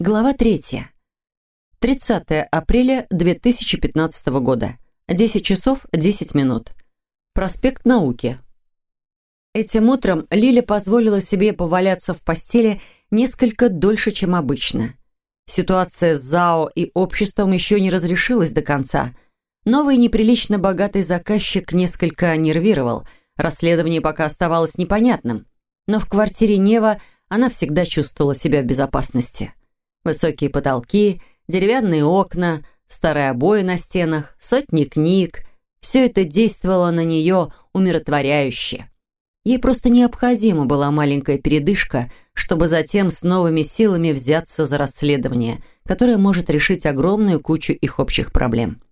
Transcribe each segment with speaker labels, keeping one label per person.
Speaker 1: Глава 3. 30 апреля 2015 года. 10 часов 10 минут. Проспект Науки. Этим утром Лиля позволила себе поваляться в постели несколько дольше, чем обычно. Ситуация с ЗАО и обществом еще не разрешилась до конца. Новый неприлично богатый заказчик несколько нервировал. Расследование пока оставалось непонятным. Но в квартире Нева она всегда чувствовала себя в безопасности. Высокие потолки, деревянные окна, старые обои на стенах, сотни книг. Все это действовало на нее умиротворяюще. Ей просто необходима была маленькая передышка, чтобы затем с новыми силами взяться за расследование, которое может решить огромную кучу их общих проблем.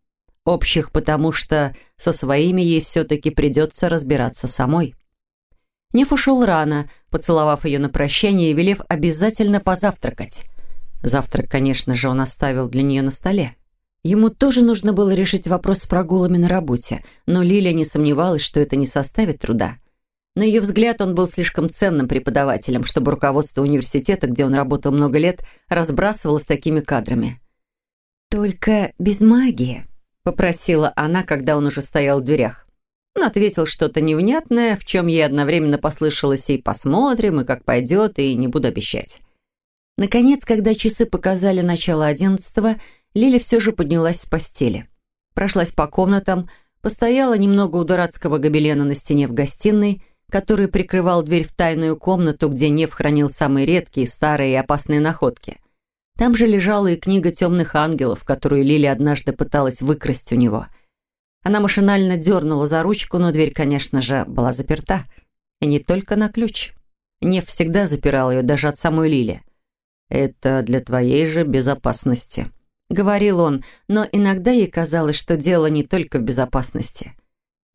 Speaker 1: Общих, потому что со своими ей все-таки придется разбираться самой. Неф ушел рано, поцеловав ее на прощание и велев обязательно позавтракать. Завтрак, конечно же, он оставил для нее на столе. Ему тоже нужно было решить вопрос с прогулами на работе, но Лилия не сомневалась, что это не составит труда. На ее взгляд, он был слишком ценным преподавателем, чтобы руководство университета, где он работал много лет, разбрасывалось такими кадрами. «Только без магии», — попросила она, когда он уже стоял в дверях. Он ответил что-то невнятное, в чем ей одновременно послышалось и «посмотрим», и «как пойдет», и «не буду обещать». Наконец, когда часы показали начало одиннадцатого, Лиля все же поднялась с постели. Прошлась по комнатам, постояла немного у дурацкого гобелена на стене в гостиной, который прикрывал дверь в тайную комнату, где Нев хранил самые редкие, старые и опасные находки. Там же лежала и книга темных ангелов, которую Лили однажды пыталась выкрасть у него. Она машинально дернула за ручку, но дверь, конечно же, была заперта. И не только на ключ. Нев всегда запирал ее, даже от самой Лили. «Это для твоей же безопасности», — говорил он, но иногда ей казалось, что дело не только в безопасности.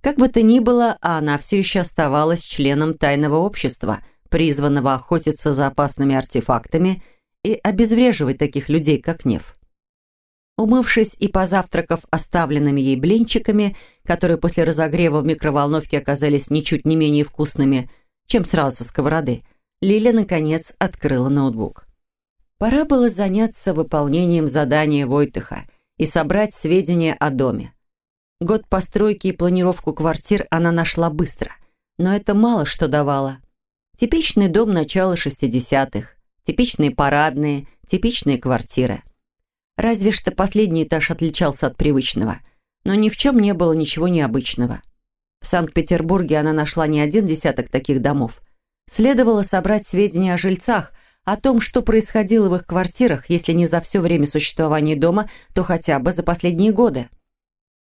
Speaker 1: Как бы то ни было, а она все еще оставалась членом тайного общества, призванного охотиться за опасными артефактами и обезвреживать таких людей, как Нев. Умывшись и позавтракав оставленными ей блинчиками, которые после разогрева в микроволновке оказались ничуть не менее вкусными, чем сразу со сковороды, Лиля, наконец, открыла ноутбук. Пора было заняться выполнением задания Войтыха и собрать сведения о доме. Год постройки и планировку квартир она нашла быстро, но это мало что давало. Типичный дом начала 60-х, типичные парадные, типичные квартиры. Разве что последний этаж отличался от привычного, но ни в чем не было ничего необычного. В Санкт-Петербурге она нашла не один десяток таких домов. Следовало собрать сведения о жильцах – о том, что происходило в их квартирах, если не за все время существования дома, то хотя бы за последние годы.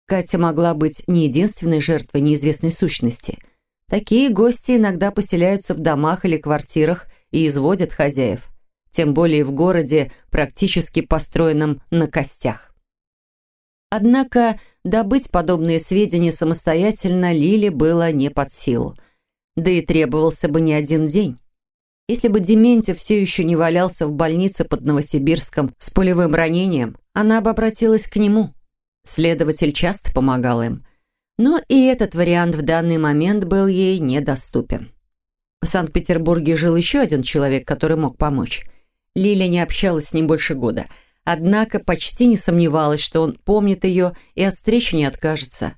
Speaker 1: Катя могла быть не единственной жертвой неизвестной сущности. Такие гости иногда поселяются в домах или квартирах и изводят хозяев, тем более в городе, практически построенном на костях. Однако добыть подобные сведения самостоятельно Лиле было не под силу. Да и требовался бы не один день. Если бы Дементьев все еще не валялся в больнице под Новосибирском с пулевым ранением, она бы обратилась к нему. Следователь часто помогал им. Но и этот вариант в данный момент был ей недоступен. В Санкт-Петербурге жил еще один человек, который мог помочь. Лиля не общалась с ним больше года, однако почти не сомневалась, что он помнит ее и от встречи не откажется.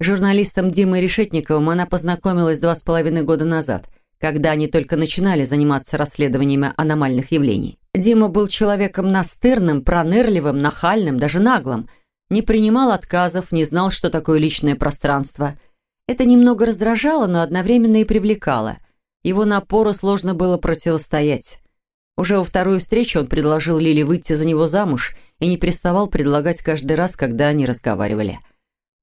Speaker 1: Журналистом Димой Решетниковым она познакомилась два с половиной года назад – когда они только начинали заниматься расследованиями аномальных явлений. Дима был человеком настырным, пронырливым, нахальным, даже наглым. Не принимал отказов, не знал, что такое личное пространство. Это немного раздражало, но одновременно и привлекало. Его напору сложно было противостоять. Уже во вторую встречу он предложил Лиле выйти за него замуж и не переставал предлагать каждый раз, когда они разговаривали.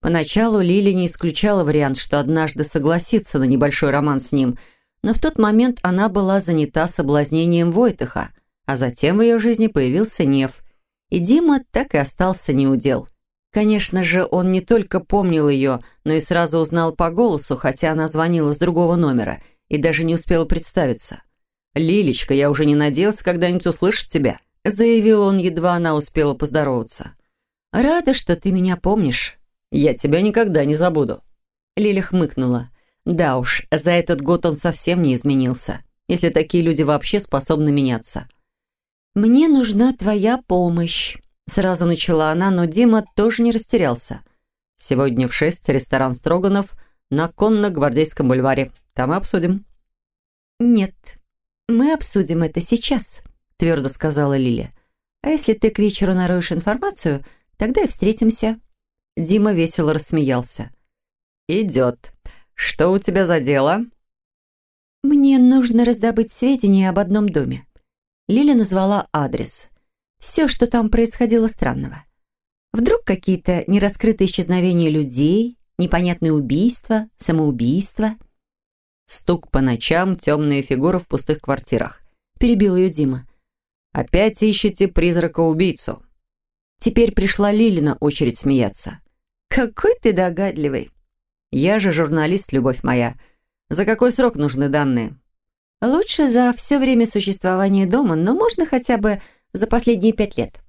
Speaker 1: Поначалу Лили не исключала вариант, что однажды согласится на небольшой роман с ним – но в тот момент она была занята соблазнением Войтыха, а затем в ее жизни появился Нев, и Дима так и остался неудел. Конечно же, он не только помнил ее, но и сразу узнал по голосу, хотя она звонила с другого номера и даже не успела представиться. «Лилечка, я уже не надеялся когда-нибудь услышать тебя», заявил он, едва она успела поздороваться. «Рада, что ты меня помнишь. Я тебя никогда не забуду». Лиля хмыкнула. Да уж, за этот год он совсем не изменился, если такие люди вообще способны меняться. «Мне нужна твоя помощь», — сразу начала она, но Дима тоже не растерялся.
Speaker 2: «Сегодня в шесть ресторан Строганов на Конно-Гвардейском бульваре. Там и обсудим».
Speaker 1: «Нет, мы обсудим это сейчас», — твердо сказала Лиля. «А если ты к вечеру нароешь информацию, тогда и встретимся».
Speaker 2: Дима весело рассмеялся. «Идет. Что у тебя за дело?»
Speaker 1: «Мне нужно раздобыть сведения об одном доме». Лиля назвала адрес. Все, что там происходило странного. Вдруг какие-то нераскрытые исчезновения людей, непонятные убийства, самоубийства.
Speaker 2: Стук по ночам, темные фигуры в пустых квартирах. Перебил ее Дима. «Опять ищете призрака-убийцу?» Теперь пришла Лилина очередь смеяться.
Speaker 1: «Какой ты догадливый!»
Speaker 2: «Я же журналист, любовь моя. За какой срок нужны данные?»
Speaker 1: «Лучше за все время существования дома, но можно хотя бы за последние пять лет».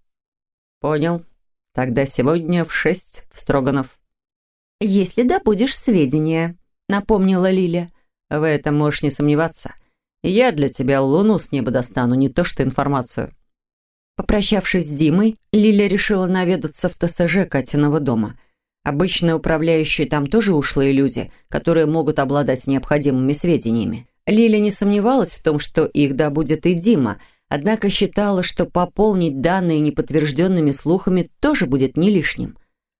Speaker 2: «Понял. Тогда сегодня в шесть в Строганов».
Speaker 1: «Если добудешь сведения», — напомнила Лиля.
Speaker 2: «В этом можешь не сомневаться. Я для тебя луну с неба достану, не то что информацию».
Speaker 1: Попрощавшись с Димой, Лиля решила наведаться в ТСЖ Катиного дома. Обычно управляющие там тоже ушлые люди, которые могут обладать необходимыми сведениями. Лиля не сомневалась в том, что их добудет и Дима, однако считала, что пополнить данные неподтвержденными слухами тоже будет не лишним.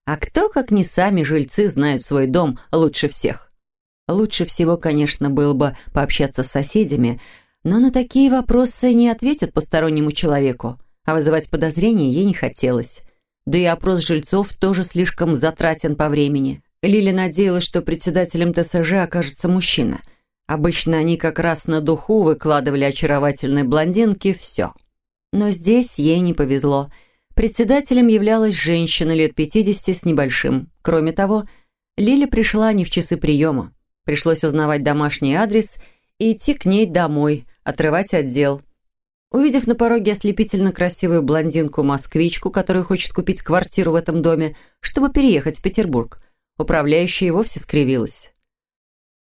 Speaker 1: А кто, как не сами жильцы, знают свой дом лучше всех? Лучше всего, конечно, было бы пообщаться с соседями, но на такие вопросы не ответят постороннему человеку а вызывать подозрения ей не хотелось. Да и опрос жильцов тоже слишком затратен по времени. Лили надеялась, что председателем ТСЖ окажется мужчина. Обычно они как раз на духу выкладывали очаровательной блондинке все. Но здесь ей не повезло. Председателем являлась женщина лет 50 с небольшим. Кроме того, Лили пришла не в часы приема. Пришлось узнавать домашний адрес и идти к ней домой, отрывать отдел. Увидев на пороге ослепительно красивую блондинку-москвичку, которая хочет купить квартиру в этом доме, чтобы переехать в Петербург, управляющая вовсе скривилась.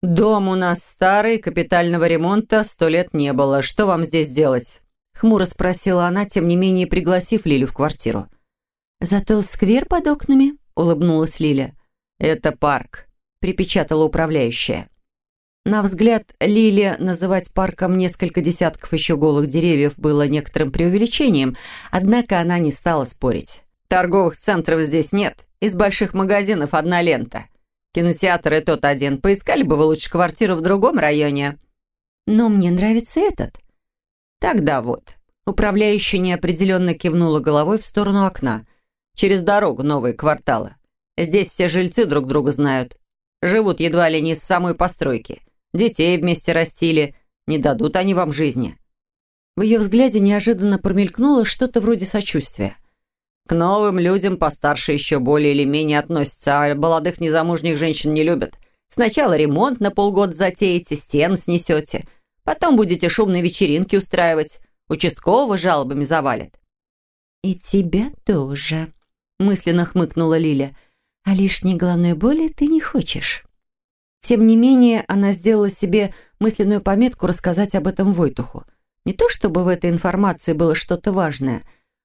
Speaker 2: «Дом у нас старый, капитального ремонта сто лет не было. Что вам здесь делать?»
Speaker 1: Хмуро спросила она, тем не менее пригласив Лилю в квартиру. «Зато сквер под окнами», — улыбнулась Лиля.
Speaker 2: «Это парк», — припечатала управляющая.
Speaker 1: На взгляд Лили называть парком несколько десятков еще голых деревьев было некоторым преувеличением, однако она не стала спорить.
Speaker 2: «Торговых центров здесь нет. Из больших магазинов одна лента. Кинотеатр и тот один. Поискали бы вы лучше квартиру в другом районе».
Speaker 1: «Но мне нравится этот».
Speaker 2: «Тогда вот». Управляющая неопределенно кивнула головой в сторону окна. «Через дорогу новые кварталы. Здесь все жильцы друг друга знают. Живут едва ли не с самой постройки. Детей вместе растили. Не дадут они вам жизни».
Speaker 1: В ее взгляде неожиданно промелькнуло что-то вроде сочувствия.
Speaker 2: «К новым людям постарше еще более или менее относятся, а молодых незамужних женщин не любят. Сначала ремонт на полгода затеете, стен снесете. Потом будете шумные вечеринки устраивать. Участкового жалобами завалят».
Speaker 1: «И тебя тоже», — мысленно хмыкнула Лиля. «А лишней головной боли ты не хочешь». Тем не менее, она сделала себе мысленную пометку рассказать об этом Войтуху. Не то чтобы в этой информации было что-то важное,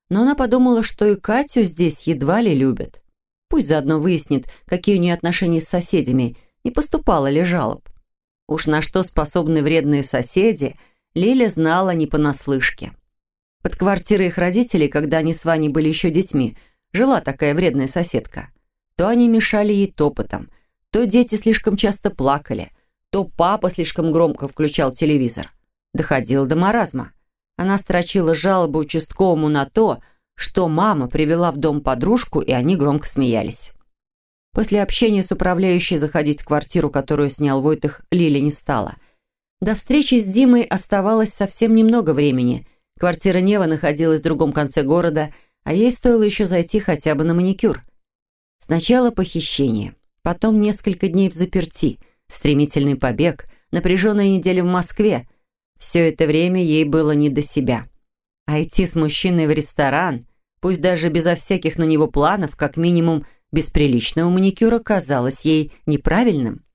Speaker 1: но она подумала, что и Катю здесь едва ли любят. Пусть заодно выяснит, какие у нее отношения с соседями, не поступало ли жалоб. Уж на что способны вредные соседи, Лиля знала не понаслышке. Под квартирой их родителей, когда они с Ваней были еще детьми, жила такая вредная соседка. То они мешали ей топотом – то дети слишком часто плакали, то папа слишком громко включал телевизор. Доходило до маразма. Она строчила жалобу участковому на то, что мама привела в дом подружку, и они громко смеялись. После общения с управляющей заходить в квартиру, которую снял Войтых, Лили не стала. До встречи с Димой оставалось совсем немного времени. Квартира Нева находилась в другом конце города, а ей стоило еще зайти хотя бы на маникюр. Сначала похищение. Потом несколько дней в заперти, стремительный побег, напряженная неделя в Москве. Все это время ей было не до себя. А идти с мужчиной в ресторан, пусть даже безо всяких на него планов, как минимум без приличного маникюра, казалось ей неправильным.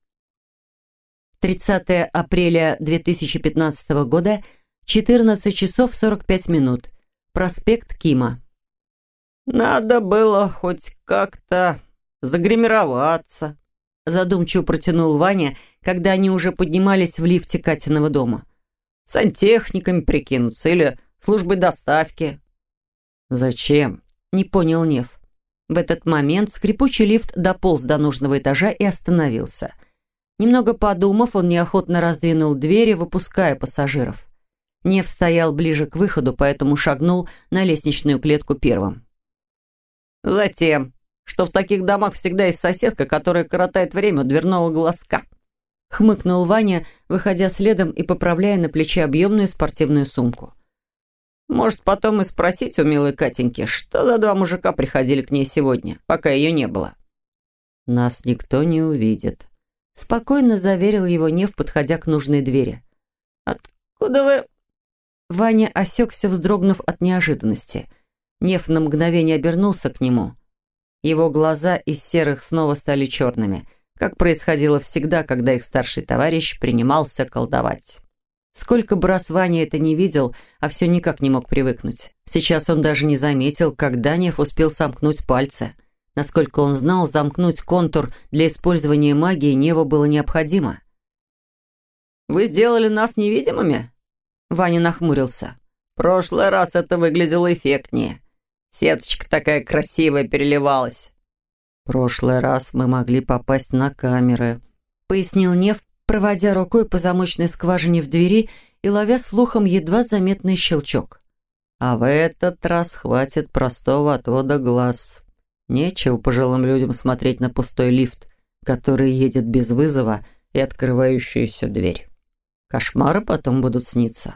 Speaker 1: 30 апреля 2015 года, 14 часов 45 минут. Проспект Кима.
Speaker 2: «Надо было хоть как-то загримироваться»,
Speaker 1: задумчиво протянул Ваня, когда они уже поднимались в лифте Катиного дома.
Speaker 2: «Сантехниками прикинуться или службой доставки».
Speaker 1: «Зачем?» – не понял Нев. В этот момент скрипучий лифт дополз до нужного этажа и остановился. Немного подумав, он неохотно раздвинул двери, выпуская пассажиров. Нев стоял ближе к выходу, поэтому шагнул на лестничную клетку первым.
Speaker 2: «Затем, что в таких домах всегда есть соседка, которая коротает время у дверного глазка»,
Speaker 1: хмыкнул Ваня, выходя следом и поправляя на плече объемную спортивную сумку.
Speaker 2: «Может, потом и спросить у милой Катеньки, что за два мужика приходили к ней сегодня, пока ее не было?»
Speaker 1: «Нас никто не увидит», — спокойно заверил его Нев, подходя к нужной двери.
Speaker 2: «Откуда вы...»
Speaker 1: Ваня осекся, вздрогнув от неожиданности. Нев на мгновение обернулся к нему. Его глаза из серых снова стали черными, как происходило всегда, когда их старший товарищ принимался колдовать. Сколько бы раз Ваня это не видел, а все никак не мог привыкнуть. Сейчас он даже не заметил, когда Нев успел сомкнуть пальцы. Насколько он знал, замкнуть контур для использования магии Неву было необходимо.
Speaker 2: «Вы сделали нас невидимыми?»
Speaker 1: Ваня нахмурился.
Speaker 2: «Прошлый раз это выглядело эффектнее. Сеточка такая красивая переливалась».
Speaker 1: «Прошлый раз мы могли попасть на камеры», — пояснил Нев, проводя рукой по замочной скважине в двери и ловя слухом едва заметный щелчок. «А в этот раз хватит простого отвода глаз. Нечего пожилым людям смотреть на пустой лифт, который едет без вызова и открывающуюся дверь». Кошмары потом будут сниться.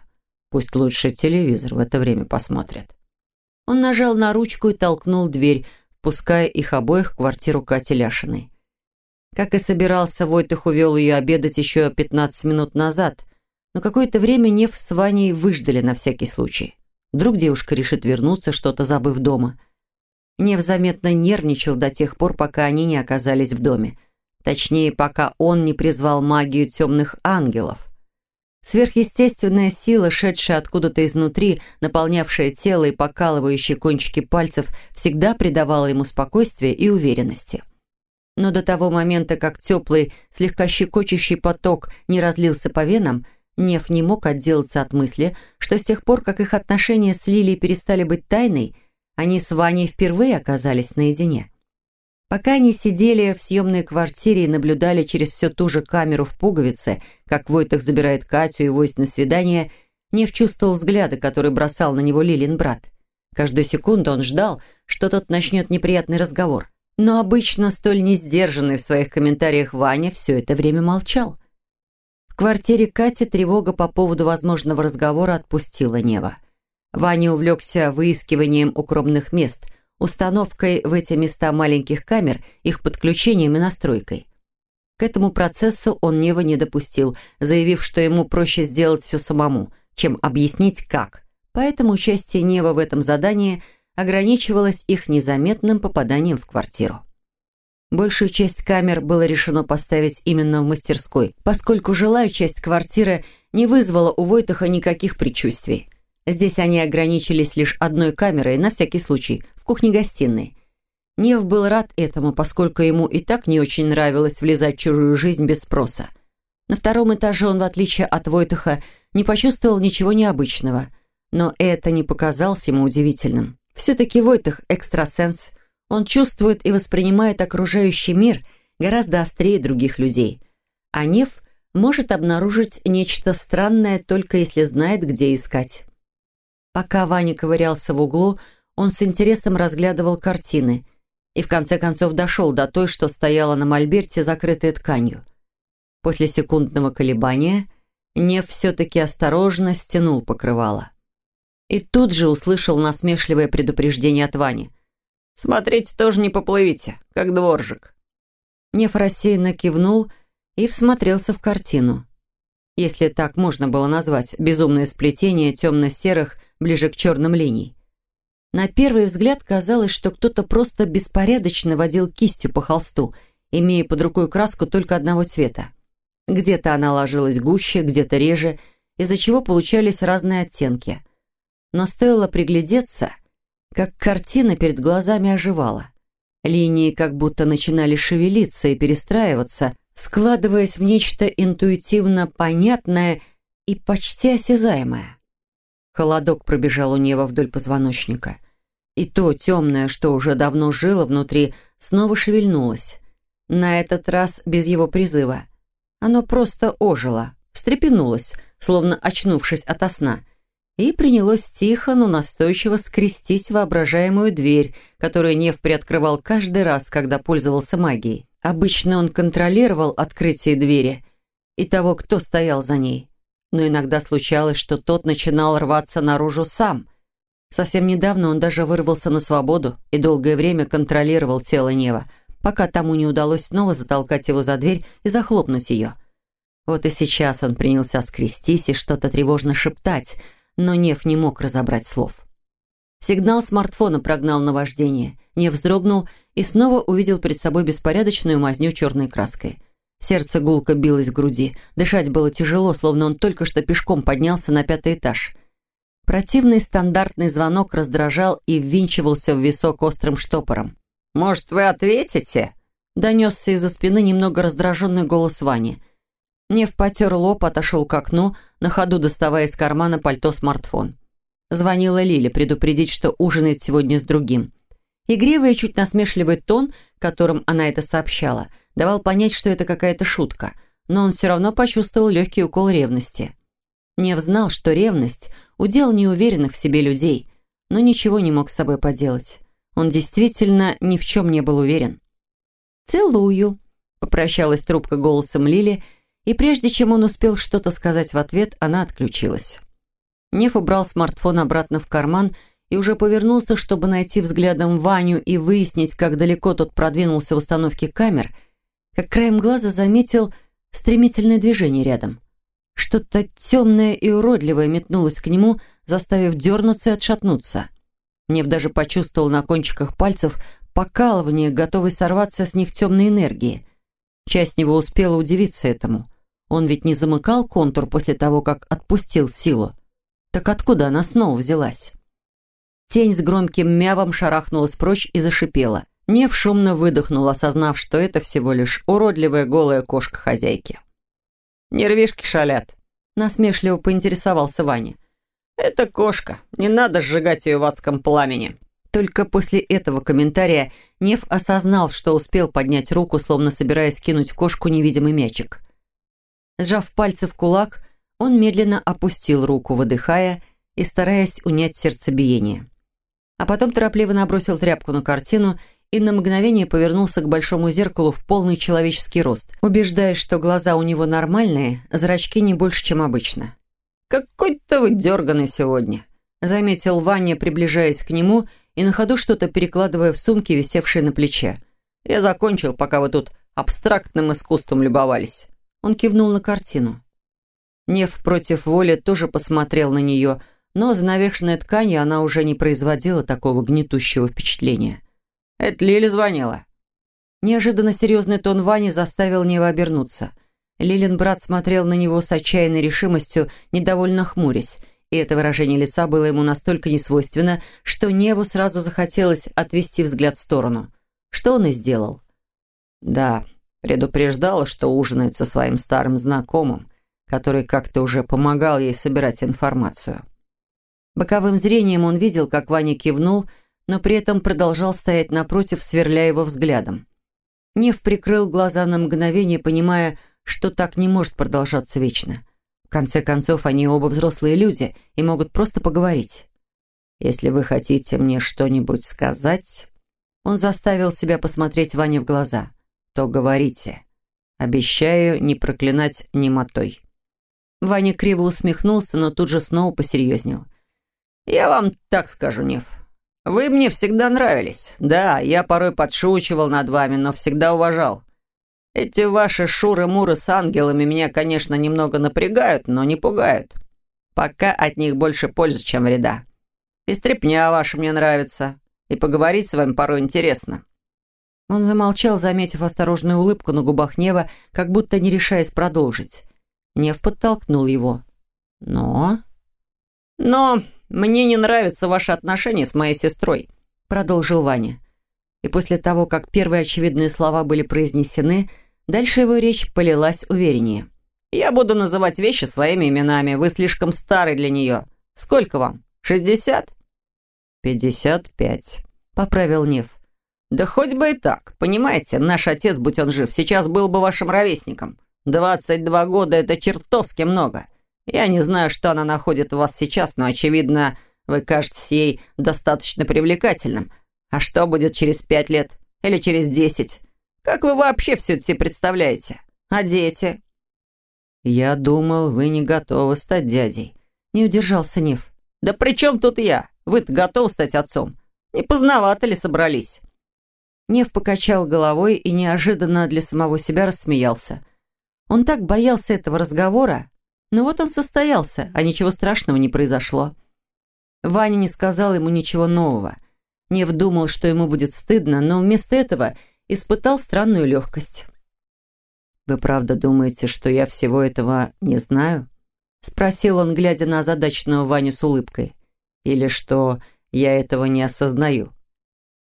Speaker 1: Пусть лучше телевизор в это время посмотрят. Он нажал на ручку и толкнул дверь, впуская их обоих в квартиру Кати Ляшиной. Как и собирался, Войтых увел ее обедать еще 15 минут назад, но какое-то время Нев с Ваней выждали на всякий случай. Вдруг девушка решит вернуться, что-то забыв дома. Нев заметно нервничал до тех пор, пока они не оказались в доме. Точнее, пока он не призвал магию темных ангелов. Сверхъестественная сила, шедшая откуда-то изнутри, наполнявшая тело и покалывающие кончики пальцев, всегда придавала ему спокойствие и уверенности. Но до того момента, как теплый, слегка щекочущий поток не разлился по венам, Нев не мог отделаться от мысли, что с тех пор, как их отношения с Лилией перестали быть тайной, они с Ваней впервые оказались наедине. Пока они сидели в съемной квартире и наблюдали через всю ту же камеру в пуговице, как Войтах забирает Катю и возит на свидание, Нев чувствовал взгляды, которые бросал на него Лилин брат. Каждую секунду он ждал, что тот начнет неприятный разговор. Но обычно столь несдержанный в своих комментариях Ваня все это время молчал. В квартире Кати тревога по поводу возможного разговора отпустила Нева. Ваня увлекся выискиванием укромных мест – установкой в эти места маленьких камер, их подключением и настройкой. К этому процессу он Нева не допустил, заявив, что ему проще сделать все самому, чем объяснить как. Поэтому участие Нева в этом задании ограничивалось их незаметным попаданием в квартиру. Большую часть камер было решено поставить именно в мастерской, поскольку жилая часть квартиры не вызвала у Войтаха никаких предчувствий. Здесь они ограничились лишь одной камерой, на всякий случай, в кухне-гостиной. Нев был рад этому, поскольку ему и так не очень нравилось влезать в чужую жизнь без спроса. На втором этаже он, в отличие от Войтаха, не почувствовал ничего необычного. Но это не показалось ему удивительным. Все-таки Войтах – экстрасенс. Он чувствует и воспринимает окружающий мир гораздо острее других людей. А Нев может обнаружить нечто странное, только если знает, где искать. Пока Ваня ковырялся в углу, он с интересом разглядывал картины и в конце концов дошел до той, что стояла на мольберте, закрытой тканью. После секундного колебания Нев все-таки осторожно стянул покрывало. И тут же услышал насмешливое предупреждение от Вани. «Смотрите, тоже не поплывите, как дворжик». Нев рассеянно кивнул и всмотрелся в картину. Если так можно было назвать безумное сплетение темно-серых ближе к черным линиям. На первый взгляд казалось, что кто-то просто беспорядочно водил кистью по холсту, имея под рукой краску только одного цвета. Где-то она ложилась гуще, где-то реже, из-за чего получались разные оттенки. Но стоило приглядеться, как картина перед глазами оживала. Линии как будто начинали шевелиться и перестраиваться, складываясь в нечто интуитивно понятное и почти осязаемое. Холодок пробежал у Нева вдоль позвоночника. И то темное, что уже давно жило внутри, снова шевельнулось. На этот раз без его призыва. Оно просто ожило, встрепенулось, словно очнувшись ото сна, и принялось тихо, но настойчиво скрестись воображаемую дверь, которую Нев приоткрывал каждый раз, когда пользовался магией. Обычно он контролировал открытие двери и того, кто стоял за ней но иногда случалось, что тот начинал рваться наружу сам. Совсем недавно он даже вырвался на свободу и долгое время контролировал тело Нева, пока тому не удалось снова затолкать его за дверь и захлопнуть ее. Вот и сейчас он принялся скрестись и что-то тревожно шептать, но Нев не мог разобрать слов. Сигнал смартфона прогнал наваждение. Нев вздрогнул и снова увидел перед собой беспорядочную мазню черной краской – Сердце гулко билось в груди. Дышать было тяжело, словно он только что пешком поднялся на пятый этаж. Противный стандартный звонок раздражал и ввинчивался в висок острым штопором.
Speaker 2: «Может, вы ответите?»
Speaker 1: Донесся из-за спины немного раздраженный голос Вани. Нев потер лоб, отошел к окну, на ходу доставая из кармана пальто-смартфон. Звонила Лили предупредить, что ужинает сегодня с другим. Игривый чуть насмешливый тон, которым она это сообщала – давал понять, что это какая-то шутка, но он все равно почувствовал легкий укол ревности. Нев знал, что ревность – удел неуверенных в себе людей, но ничего не мог с собой поделать. Он действительно ни в чем не был уверен. «Целую», – попрощалась трубка голосом Лили, и прежде чем он успел что-то сказать в ответ, она отключилась. Нев убрал смартфон обратно в карман уже повернулся, чтобы найти взглядом Ваню и выяснить, как далеко тот продвинулся в установке камер – как краем глаза заметил стремительное движение рядом. Что-то темное и уродливое метнулось к нему, заставив дернуться и отшатнуться. Нев даже почувствовал на кончиках пальцев покалывание, готовый сорваться с них темной энергии. Часть него успела удивиться этому. Он ведь не замыкал контур после того, как отпустил силу. Так откуда она снова взялась? Тень с громким мявом шарахнулась прочь и зашипела. Нев шумно выдохнул, осознав, что это всего лишь уродливая голая кошка хозяйки.
Speaker 2: «Нервишки шалят», —
Speaker 1: насмешливо поинтересовался Ваня.
Speaker 2: «Это кошка, не надо сжигать ее в адском пламени».
Speaker 1: Только после этого комментария Нев осознал, что успел поднять руку, словно собираясь кинуть кошку невидимый мячик. Сжав пальцы в кулак, он медленно опустил руку, выдыхая и стараясь унять сердцебиение. А потом торопливо набросил тряпку на картину и на мгновение повернулся к большому зеркалу в полный человеческий рост, убеждаясь, что глаза у него нормальные, зрачки не больше, чем обычно.
Speaker 2: «Какой-то вы дерганый сегодня», — заметил Ваня, приближаясь к нему и на ходу что-то перекладывая в сумки, висевшие на плече. «Я закончил, пока вы тут абстрактным искусством любовались».
Speaker 1: Он кивнул на картину. Нев против воли тоже посмотрел на нее, но за навешенной тканью она уже не производила такого гнетущего впечатления.
Speaker 2: Это Лили звонила».
Speaker 1: Неожиданно серьезный тон Вани заставил Нева обернуться. Лилин брат смотрел на него с отчаянной решимостью, недовольно хмурясь, и это выражение лица было ему настолько несвойственно, что Неву сразу захотелось отвести взгляд в сторону. Что он и сделал.
Speaker 2: «Да, предупреждала, что ужинает со своим старым знакомым, который как-то уже помогал ей собирать информацию».
Speaker 1: Боковым зрением он видел, как Ваня кивнул, но при этом продолжал стоять напротив, сверля его взглядом. Нев прикрыл глаза на мгновение, понимая, что так не может продолжаться вечно. В конце концов, они оба взрослые люди и могут просто поговорить.
Speaker 2: «Если вы хотите мне что-нибудь сказать...»
Speaker 1: Он заставил себя посмотреть Ване в глаза.
Speaker 2: «То говорите. Обещаю не проклинать немотой».
Speaker 1: Ваня криво усмехнулся, но тут же снова посерьезнел.
Speaker 2: «Я вам так скажу, Нев. Вы мне всегда нравились. Да, я порой подшучивал над вами, но всегда уважал. Эти ваши шуры-муры с ангелами меня, конечно, немного напрягают, но не пугают. Пока от них больше пользы, чем вреда. И стряпня ваша мне нравится. И поговорить с вами порой интересно».
Speaker 1: Он замолчал, заметив осторожную улыбку на губах Нева, как будто не решаясь продолжить. Нев подтолкнул его. «Но...»
Speaker 2: «Но «Мне не нравятся ваши отношения с моей сестрой», — продолжил Ваня. И после того, как первые очевидные слова были произнесены, дальше его речь полилась увереннее. «Я буду называть вещи своими именами. Вы слишком старый для нее. Сколько вам? Шестьдесят?»
Speaker 1: «Пятьдесят пять», — поправил Нев.
Speaker 2: «Да хоть бы и так. Понимаете, наш отец, будь он жив, сейчас был бы вашим ровесником. Двадцать два года — это чертовски много. Я не знаю, что она находит в вас сейчас, но, очевидно, вы кажетесь ей достаточно привлекательным. А что будет через пять лет? Или через десять? Как вы вообще все это себе представляете? А дети?»
Speaker 1: «Я думал, вы не готовы стать дядей», — не удержался Нев.
Speaker 2: «Да при чем тут я? Вы-то готовы стать отцом? Не поздновато ли собрались?»
Speaker 1: Нев покачал головой и неожиданно для самого себя рассмеялся. Он так боялся этого разговора, но вот он состоялся, а ничего страшного не произошло. Ваня не сказал ему ничего нового. Нев думал, что ему будет стыдно, но вместо этого испытал странную легкость. «Вы правда думаете, что я всего этого не знаю?» Спросил он, глядя на озадаченного Ваню с улыбкой. «Или что я этого не осознаю?»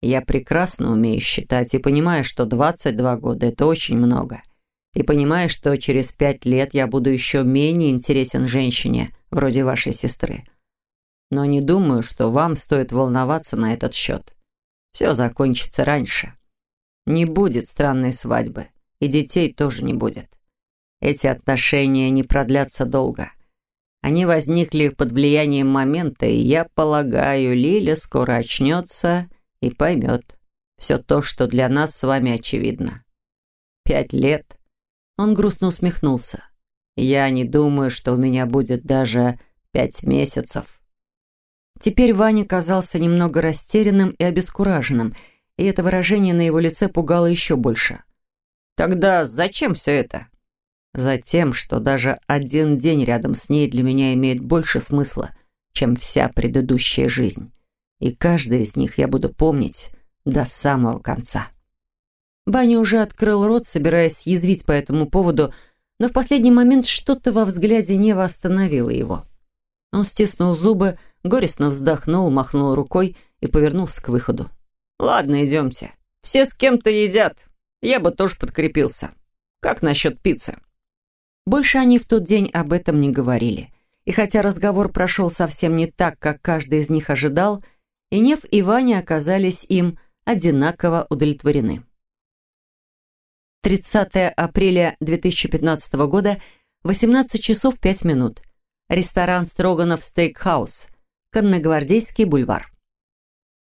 Speaker 1: Я прекрасно умею считать и понимаю, что 22 года – это очень много. И понимаю, что через пять лет я буду еще менее интересен женщине, вроде вашей сестры. Но не думаю, что вам стоит волноваться на этот счет. Все закончится раньше. Не будет странной свадьбы, и детей тоже не будет. Эти отношения не продлятся долго. Они возникли под влиянием момента, и я полагаю, Лиля скоро очнется и поймет все то, что для нас с вами очевидно. Пять лет. Он грустно усмехнулся. Я не думаю, что у меня будет даже пять месяцев. Теперь Ваня казался немного растерянным и обескураженным, и это выражение на его лице пугало еще больше.
Speaker 2: «Тогда зачем все это?»
Speaker 1: «Затем, что даже один день рядом с ней для меня имеет больше смысла, чем вся предыдущая жизнь и каждый из них я буду помнить до самого конца. Баня уже открыл рот, собираясь язвить по этому поводу, но в последний момент что-то во взгляде Нева остановило его. Он стиснул зубы, горестно вздохнул, махнул рукой и повернулся к выходу.
Speaker 2: «Ладно, идемте. Все с кем-то едят. Я бы тоже подкрепился. Как насчет пиццы?»
Speaker 1: Больше они в тот день об этом не говорили. И хотя разговор прошел совсем не так, как каждый из них ожидал, и Нев и Ваня оказались им одинаково удовлетворены. 30 апреля 2015 года, 18 часов 5 минут. Ресторан «Строганов Стейкхаус», Конногвардейский бульвар.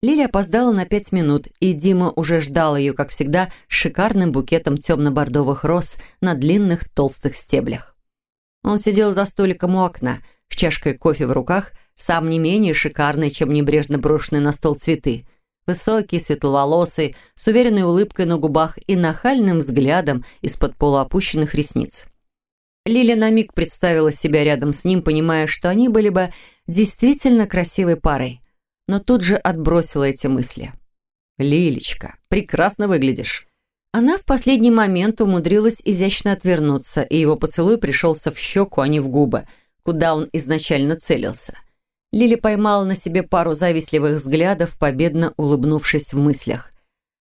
Speaker 1: Лиля опоздала на пять минут, и Дима уже ждал ее, как всегда, с шикарным букетом темно-бордовых роз на длинных толстых стеблях. Он сидел за столиком у окна, с чашкой кофе в руках сам не менее шикарный, чем небрежно брошенные на стол цветы. Высокий, светловолосый, с уверенной улыбкой на губах и нахальным взглядом из-под полуопущенных ресниц. Лиля на миг представила себя рядом с ним, понимая, что они были бы действительно красивой парой. Но тут же отбросила эти мысли. «Лилечка, прекрасно выглядишь». Она в последний момент умудрилась изящно отвернуться, и его поцелуй пришелся в щеку, а не в губы, куда он изначально целился – Лили поймала на себе пару завистливых взглядов, победно улыбнувшись в мыслях.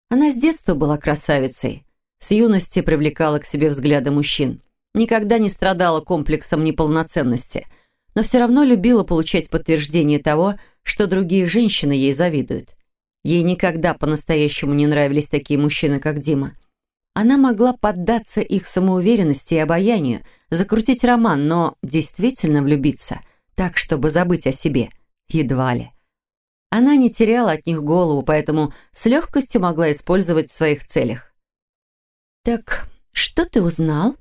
Speaker 1: Она с детства была красавицей. С юности привлекала к себе взгляды мужчин. Никогда не страдала комплексом неполноценности, но все равно любила получать подтверждение того, что другие женщины ей завидуют. Ей никогда по-настоящему не нравились такие мужчины, как Дима. Она могла поддаться их самоуверенности и обаянию, закрутить роман, но действительно влюбиться – так, чтобы забыть о себе. Едва ли. Она не теряла от них голову, поэтому с легкостью могла использовать в своих целях. «Так, что ты узнал?»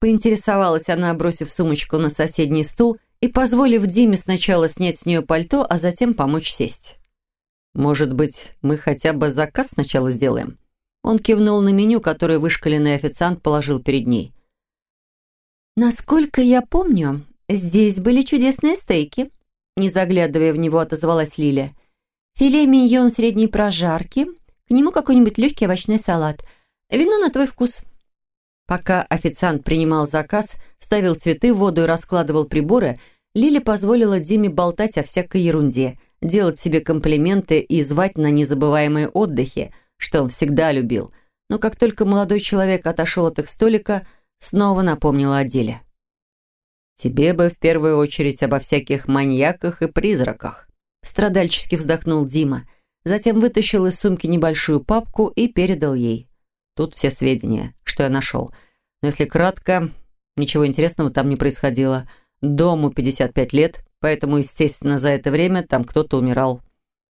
Speaker 1: Поинтересовалась она, бросив сумочку на соседний стул и позволив Диме сначала снять с нее пальто, а затем помочь сесть. «Может быть, мы хотя бы заказ сначала сделаем?» Он кивнул на меню, которое вышкаленный официант положил перед ней. «Насколько я помню, «Здесь были чудесные стейки», — не заглядывая в него, отозвалась Лиля. «Филе миньон средней прожарки, к нему какой-нибудь легкий овощной салат. Вино на твой вкус». Пока официант принимал заказ, ставил цветы в воду и раскладывал приборы, Лили позволила Диме болтать о всякой ерунде, делать себе комплименты и звать на незабываемые отдыхи, что он всегда любил. Но как только молодой человек отошел от их столика, снова напомнила о деле. «Тебе бы в первую очередь обо всяких маньяках и призраках», страдальчески вздохнул Дима, затем вытащил из сумки небольшую папку и передал ей. Тут все сведения, что я нашел. Но если кратко, ничего интересного там не происходило – Дому 55 лет, поэтому, естественно, за это время там кто-то умирал.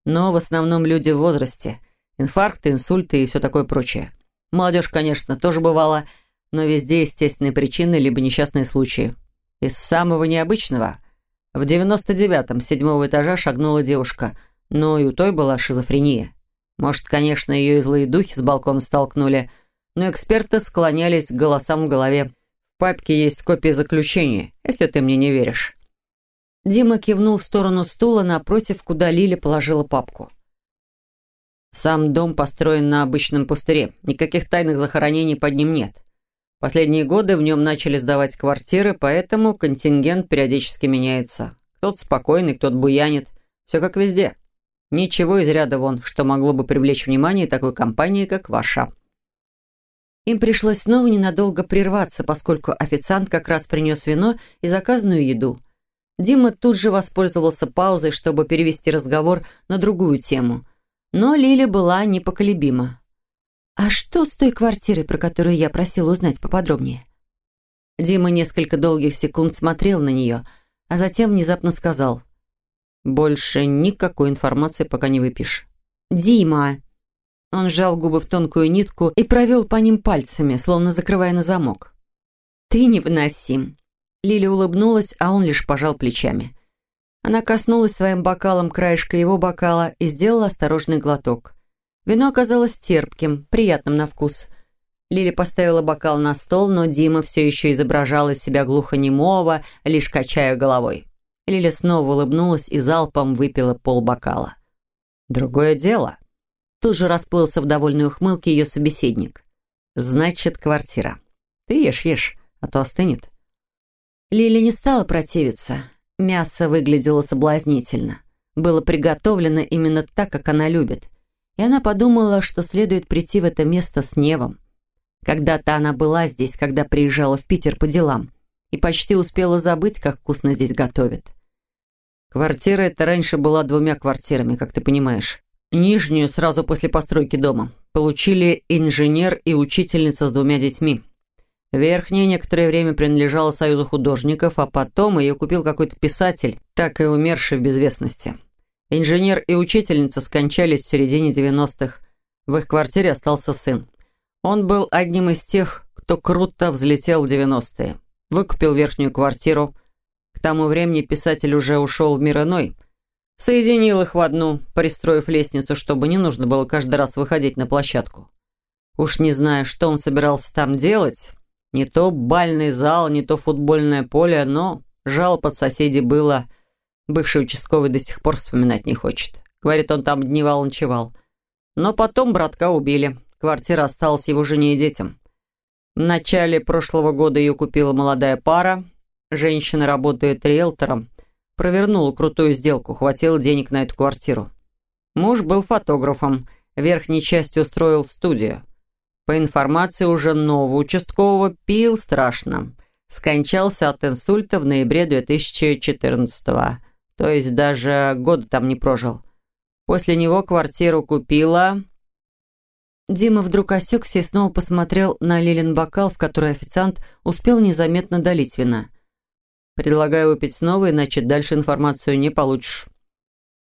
Speaker 1: Но в основном люди в возрасте. Инфаркты, инсульты и все такое прочее. Молодежь, конечно, тоже бывала, но везде естественные причины либо несчастные случаи. Из самого необычного. В 99-м седьмого этажа шагнула девушка, но и у той была шизофрения. Может, конечно, ее и злые духи с балкона столкнули, но эксперты склонялись к голосам в голове папке есть копия заключения, если ты мне не веришь». Дима кивнул в сторону стула напротив, куда Лиля положила папку. «Сам дом построен на обычном пустыре. Никаких тайных захоронений под ним нет. Последние годы в нем начали сдавать квартиры, поэтому контингент периодически меняется. Кто-то спокойный, кто-то буянит. Все как везде. Ничего из ряда вон, что могло бы привлечь внимание такой компании, как ваша». Им пришлось снова ненадолго прерваться, поскольку официант как раз принес вино и заказанную еду. Дима тут же воспользовался паузой, чтобы перевести разговор на другую тему. Но Лиля была непоколебима. «А что с той квартирой, про которую я просила узнать поподробнее?» Дима несколько долгих секунд смотрел на нее, а затем внезапно сказал. «Больше никакой информации пока не выпишешь». «Дима!» Он сжал губы в тонкую нитку и провел по ним пальцами, словно закрывая на замок. «Ты невыносим». Лили улыбнулась, а он лишь пожал плечами. Она коснулась своим бокалом краешка его бокала и сделала осторожный глоток. Вино оказалось терпким, приятным на вкус. Лили поставила бокал на стол, но Дима все еще изображал из себя глухонемого, лишь качая головой. Лили снова улыбнулась и залпом выпила полбокала. «Другое дело», Тут же расплылся в довольной ухмылке ее собеседник. «Значит, квартира. Ты ешь, ешь, а то остынет». Лили не стала противиться. Мясо выглядело соблазнительно. Было приготовлено именно так, как она любит. И она подумала, что следует прийти в это место с Невом. Когда-то она была здесь, когда приезжала в Питер по делам, и почти успела забыть, как вкусно здесь готовят. Квартира эта раньше была двумя квартирами, как ты понимаешь. Нижнюю сразу после постройки дома. Получили инженер и учительница с двумя детьми. Верхняя некоторое время принадлежала Союзу художников, а потом ее купил какой-то писатель, так и умерший в безвестности. Инженер и учительница скончались в середине 90-х. В их квартире остался сын. Он был одним из тех, кто круто взлетел в 90-е. Выкупил верхнюю квартиру. К тому времени писатель уже ушел в мир иной – Соединил их в одну, пристроив лестницу, чтобы не нужно было каждый раз выходить на площадку. Уж не знаю, что он собирался там делать. Не то бальный зал, не то футбольное поле, но жалоб от соседей было. Бывший участковый до сих пор вспоминать не хочет. Говорит, он там дневал-ночевал. Но потом братка убили. Квартира осталась его жене и детям. В начале прошлого года ее купила молодая пара. Женщина работает риэлтором провернула крутую сделку, хватило денег на эту квартиру. Муж был фотографом, верхней части устроил студию. По информации уже нового участкового пил страшно. Скончался от инсульта в ноябре 2014-го, то есть даже года там не прожил. После него квартиру купила... Дима вдруг осекся и снова посмотрел на Лилин бокал, в который официант успел незаметно долить вина. Предлагаю выпить снова, иначе дальше информацию не получишь».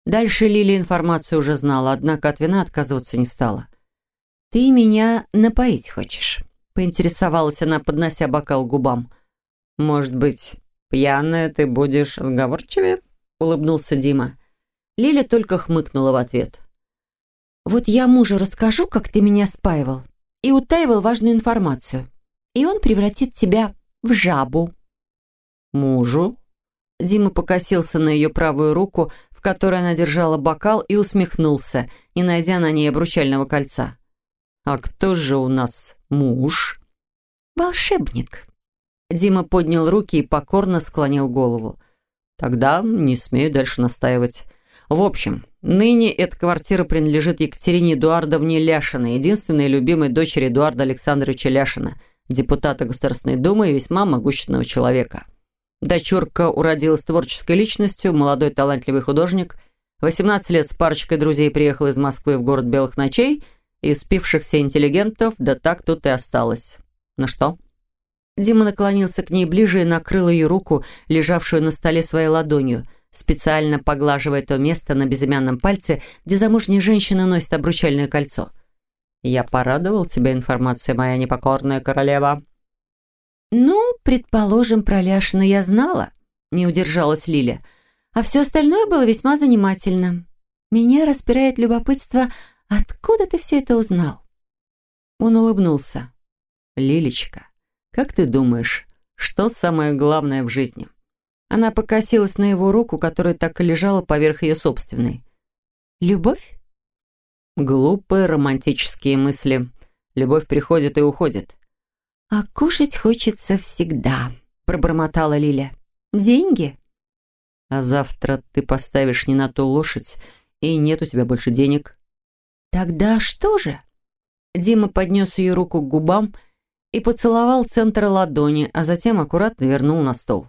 Speaker 1: Дальше Лили информацию уже знала, однако от вина отказываться не стала. «Ты меня напоить хочешь?» — поинтересовалась она, поднося бокал к губам. «Может быть, пьяная ты будешь сговорчивее?» — улыбнулся Дима. Лиля только хмыкнула в ответ. «Вот я мужу расскажу, как ты меня спаивал, и утаивал важную информацию, и он превратит тебя в жабу». «Мужу?» Дима покосился на ее правую руку, в которой она держала бокал, и усмехнулся, не найдя на ней обручального кольца. «А кто же у нас муж?»
Speaker 2: «Волшебник».
Speaker 1: Дима поднял руки и покорно склонил голову.
Speaker 2: Тогда не смею дальше настаивать. В общем, ныне эта квартира принадлежит Екатерине Эдуардовне Ляшиной, единственной любимой дочери Эдуарда Александровича Ляшина, депутата Государственной Думы и весьма могущественного человека. Дочурка уродилась творческой личностью, молодой талантливый художник. 18 лет с парочкой друзей приехал из Москвы в город белых ночей, и спившихся интеллигентов, да так тут и осталось. Ну что? Дима наклонился к ней ближе и накрыл ее руку, лежавшую на столе своей ладонью, специально поглаживая то место на безымянном пальце, где замужняя женщина носит обручальное кольцо. «Я порадовал тебя информацией, моя непокорная королева»,
Speaker 1: «Ну, предположим, про Ляшина я знала», — не удержалась Лиля. «А все остальное было весьма занимательно. Меня распирает любопытство, откуда ты все это узнал?»
Speaker 2: Он улыбнулся. «Лилечка, как ты думаешь, что самое главное в жизни?» Она покосилась на его руку, которая так и лежала поверх ее собственной.
Speaker 1: «Любовь?»
Speaker 2: Глупые романтические мысли. Любовь приходит и уходит.
Speaker 1: «А кушать хочется всегда», — пробормотала Лиля. «Деньги?»
Speaker 2: «А завтра ты поставишь не на ту лошадь, и нет у тебя больше денег».
Speaker 1: «Тогда что же?» Дима поднес ее руку к губам и поцеловал центр ладони, а затем аккуратно вернул на стол.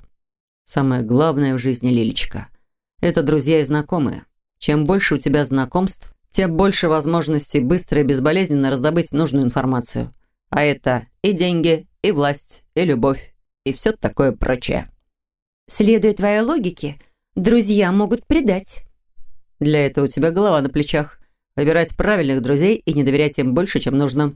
Speaker 2: «Самое главное в жизни, Лилечка, это друзья и знакомые. Чем больше у тебя знакомств, тем больше возможностей быстро и безболезненно раздобыть нужную информацию. А это и деньги, и власть, и любовь, и все такое прочее.
Speaker 1: Следуя твоей логике, друзья могут предать.
Speaker 2: Для этого у тебя голова на плечах. Выбирать правильных друзей и не доверять им больше, чем нужно.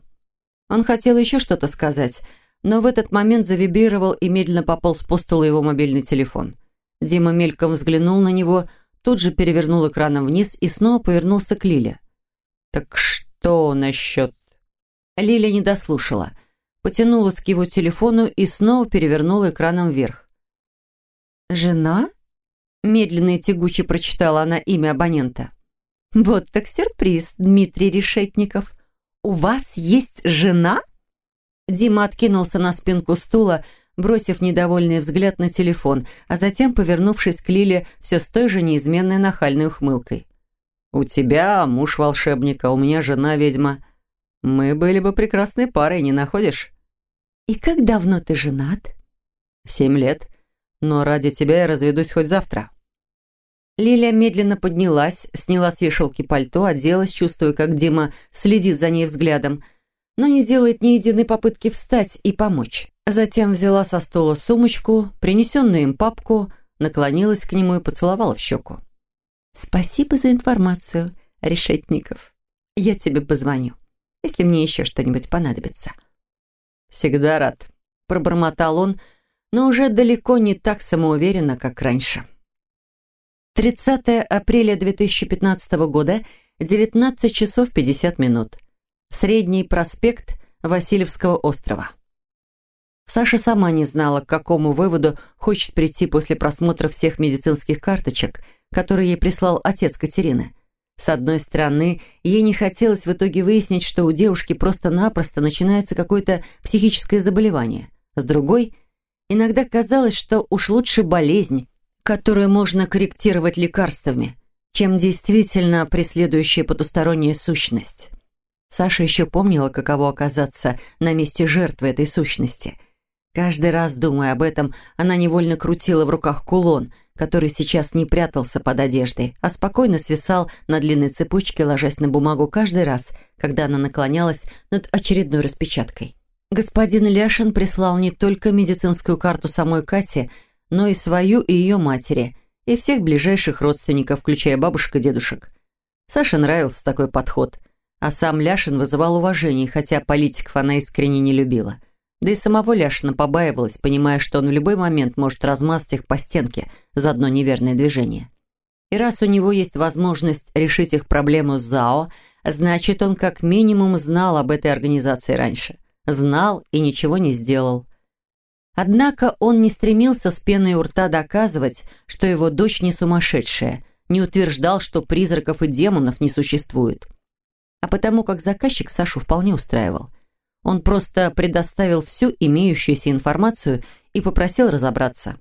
Speaker 2: Он хотел еще что-то сказать, но в этот момент завибрировал и медленно пополз по столу его мобильный телефон. Дима мельком взглянул на него, тут же перевернул экраном вниз и снова повернулся к Лиле. «Так что насчет
Speaker 1: Лиля не дослушала. Потянулась к его телефону и снова перевернула экраном вверх. «Жена?» Медленно и тягуче прочитала она имя абонента. «Вот так сюрприз, Дмитрий Решетников. У вас есть жена?» Дима откинулся на спинку стула, бросив недовольный взгляд на телефон, а затем, повернувшись к Лиле, все с той же неизменной нахальной ухмылкой.
Speaker 2: «У тебя муж волшебника, у меня жена ведьма. Мы были бы прекрасной парой, не находишь?
Speaker 1: И как давно ты женат?
Speaker 2: Семь лет. Но ради тебя я разведусь хоть завтра.
Speaker 1: Лилия медленно поднялась, сняла с вешалки пальто, оделась, чувствуя, как Дима следит за ней взглядом, но не делает ни единой попытки встать и помочь. Затем взяла со стола сумочку, принесенную им папку, наклонилась к нему и поцеловала в щеку. «Спасибо за информацию, Решетников. Я тебе позвоню» если мне еще что-нибудь понадобится».
Speaker 2: «Всегда рад», — пробормотал он, но уже далеко не так самоуверенно, как раньше.
Speaker 1: 30 апреля 2015 года, 19 часов 50 минут. Средний проспект Васильевского острова. Саша сама не знала, к какому выводу хочет прийти после просмотра всех медицинских карточек, которые ей прислал отец Катерины. С одной стороны, ей не хотелось в итоге выяснить, что у девушки просто-напросто начинается какое-то психическое заболевание. С другой, иногда казалось, что уж лучше болезнь, которую можно корректировать лекарствами, чем действительно преследующая потусторонняя сущность. Саша еще помнила, каково оказаться на месте жертвы этой сущности. Каждый раз, думая об этом, она невольно крутила в руках кулон – который сейчас не прятался под одеждой, а спокойно свисал на длинной цепочке, ложась на бумагу каждый раз, когда она наклонялась над очередной распечаткой. Господин Ляшин прислал не только медицинскую карту самой Кате, но и свою и ее матери, и всех ближайших родственников, включая бабушек и дедушек. Саше нравился такой подход, а сам Ляшин вызывал уважение, хотя политиков она искренне не любила. Да и самого Ляшина побаивалась, понимая, что он в любой момент может размазать их по стенке за одно неверное движение. И раз у него есть возможность решить их проблему с ЗАО, значит, он как минимум знал об этой организации раньше. Знал и ничего не сделал. Однако он не стремился с пеной у рта доказывать, что его дочь не сумасшедшая, не утверждал, что призраков и демонов не существует. А потому как заказчик Сашу вполне устраивал. Он просто предоставил всю имеющуюся информацию и попросил разобраться.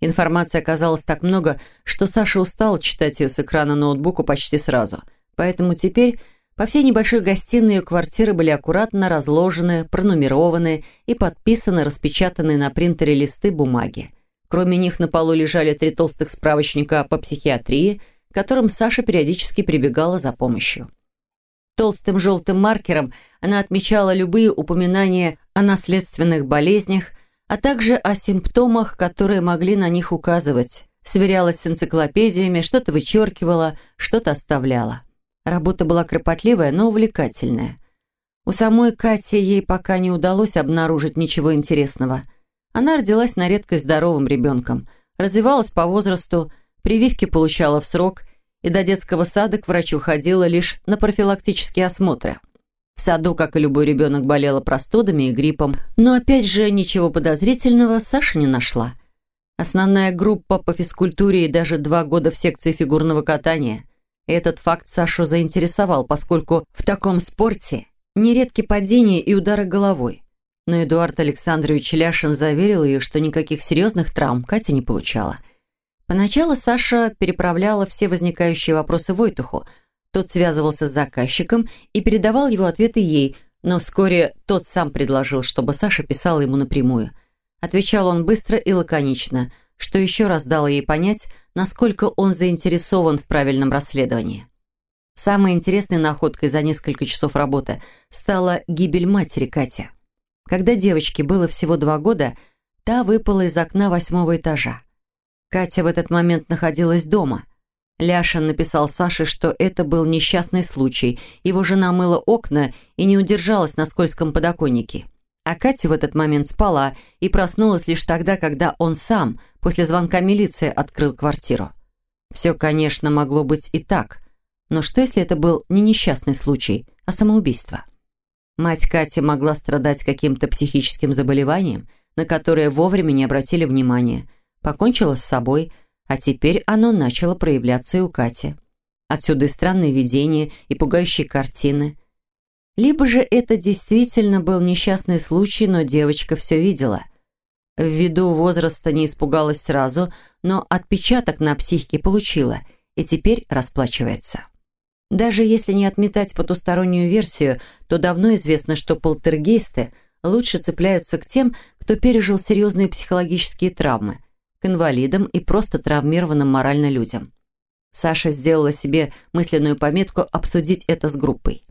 Speaker 1: Информации оказалось так много, что Саша устал читать ее с экрана ноутбука почти сразу. Поэтому теперь по всей небольшой гостиной ее квартиры были аккуратно разложены, пронумерованы и подписаны распечатанные на принтере листы бумаги. Кроме них на полу лежали три толстых справочника по психиатрии, к которым Саша периодически прибегала за помощью. Толстым желтым маркером она отмечала любые упоминания о наследственных болезнях, а также о симптомах, которые могли на них указывать. Сверялась с энциклопедиями, что-то вычеркивала, что-то оставляла. Работа была кропотливая, но увлекательная. У самой Кати ей пока не удалось обнаружить ничего интересного. Она родилась на редкость здоровым ребенком, развивалась по возрасту, прививки получала в срок и до детского сада к врачу ходила лишь на профилактические осмотры. В саду, как и любой ребенок, болела простудами и гриппом, но опять же ничего подозрительного Саша не нашла. Основная группа по физкультуре и даже два года в секции фигурного катания. Этот факт Сашу заинтересовал, поскольку в таком спорте нередки падения и удары головой. Но Эдуард Александрович Ляшин заверил ее, что никаких серьезных травм Катя не получала – Поначалу Саша переправляла все возникающие вопросы Войтуху. Тот связывался с заказчиком и передавал его ответы ей, но вскоре тот сам предложил, чтобы Саша писала ему напрямую. Отвечал он быстро и лаконично, что еще раз дало ей понять, насколько он заинтересован в правильном расследовании. Самой интересной находкой за несколько часов работы стала гибель матери Кати. Когда девочке было всего два года, та выпала из окна восьмого этажа. Катя в этот момент находилась дома. Ляшин написал Саше, что это был несчастный случай. Его жена мыла окна и не удержалась на скользком подоконнике. А Катя в этот момент спала и проснулась лишь тогда, когда он сам, после звонка милиции, открыл квартиру. Все, конечно, могло быть и так. Но что, если это был не несчастный случай, а самоубийство? Мать Кати могла страдать каким-то психическим заболеванием, на которое вовремя не обратили внимания – покончила с собой, а теперь оно начало проявляться и у Кати. Отсюда и странные видения, и пугающие картины. Либо же это действительно был несчастный случай, но девочка все видела. Ввиду возраста не испугалась сразу, но отпечаток на психике получила и теперь расплачивается. Даже если не отметать потустороннюю версию, то давно известно, что полтергейсты лучше цепляются к тем, кто пережил серьезные психологические травмы – к инвалидам и просто травмированным морально людям. Саша сделала себе мысленную пометку обсудить это с группой.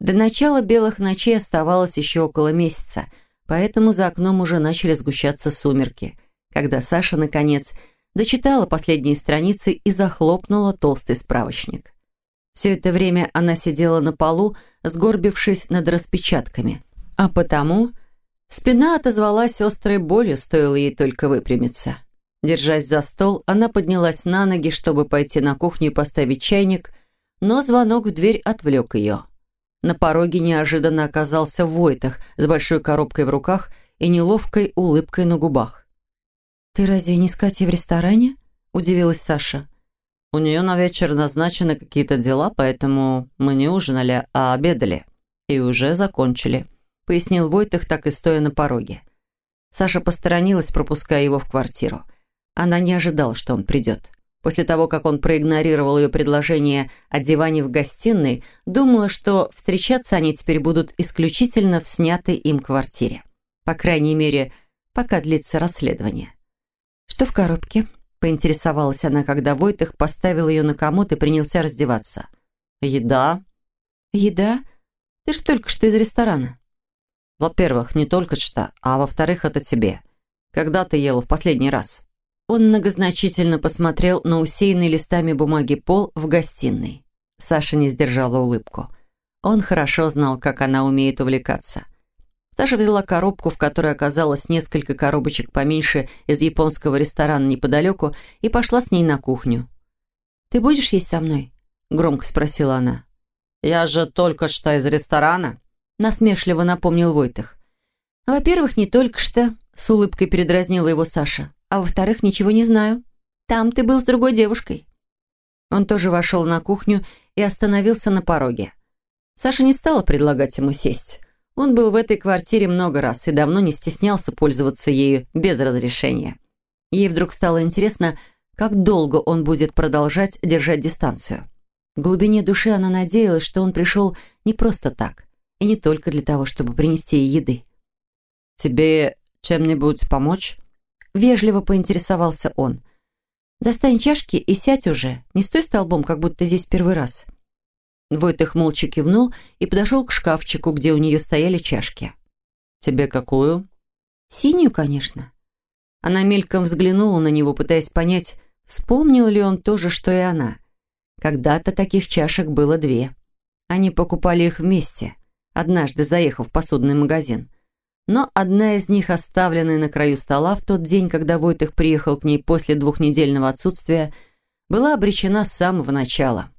Speaker 1: До начала белых ночей оставалось еще около месяца, поэтому за окном уже начали сгущаться сумерки, когда Саша, наконец, дочитала последние страницы и захлопнула толстый справочник. Все это время она сидела на полу, сгорбившись над распечатками, а потому Спина отозвалась острой болью, стоило ей только выпрямиться. Держась за стол, она поднялась на ноги, чтобы пойти на кухню и поставить чайник, но звонок в дверь отвлек ее. На пороге неожиданно оказался Войтах с большой коробкой в руках и неловкой улыбкой на губах. «Ты разве не с Катей в ресторане?» – удивилась Саша. «У нее на вечер назначены какие-то дела, поэтому мы не ужинали, а обедали. И уже закончили», пояснил Войтах, так и стоя на пороге. Саша посторонилась, пропуская его в квартиру. Она не ожидала, что он придет. После того, как он проигнорировал ее предложение о диване в гостиной, думала, что встречаться они теперь будут исключительно в снятой им квартире. По крайней мере, пока длится расследование. «Что в коробке?» – поинтересовалась она, когда Войтых поставил ее на комод и принялся раздеваться. «Еда». «Еда? Ты ж только что из ресторана». Во-первых, не только что, а во-вторых, это тебе. Когда ты ела в последний раз?» Он многозначительно посмотрел на усеянный листами бумаги пол в гостиной. Саша не сдержала улыбку. Он хорошо знал, как она умеет увлекаться. Саша взяла коробку, в которой оказалось несколько коробочек поменьше из японского ресторана неподалеку, и пошла с ней на кухню. «Ты будешь есть со мной?» – громко спросила она. «Я же только что из ресторана», насмешливо напомнил Войтых. «Во-первых, не только что», — с улыбкой передразнила его Саша. «А во-вторых, ничего не знаю. Там ты был с другой девушкой». Он тоже вошел на кухню и остановился на пороге. Саша не стала предлагать ему сесть. Он был в этой квартире много раз и давно не стеснялся пользоваться ею без разрешения. Ей вдруг стало интересно, как долго он будет продолжать держать дистанцию. В глубине души она надеялась, что он пришел не просто так, и не только для того, чтобы принести ей еды.
Speaker 2: «Тебе чем-нибудь помочь?»
Speaker 1: Вежливо поинтересовался он. «Достань чашки и сядь уже. Не стой столбом, как будто здесь первый раз». Войтых молча кивнул и подошел к шкафчику, где у нее стояли чашки.
Speaker 2: «Тебе какую?»
Speaker 1: «Синюю, конечно». Она мельком взглянула на него, пытаясь понять, вспомнил ли он то же, что и она. Когда-то таких чашек было две. Они покупали их вместе, однажды заехав в посудный магазин. Но одна из них, оставленная на краю стола в тот день, когда Войтых приехал к ней после двухнедельного отсутствия, была обречена с самого начала.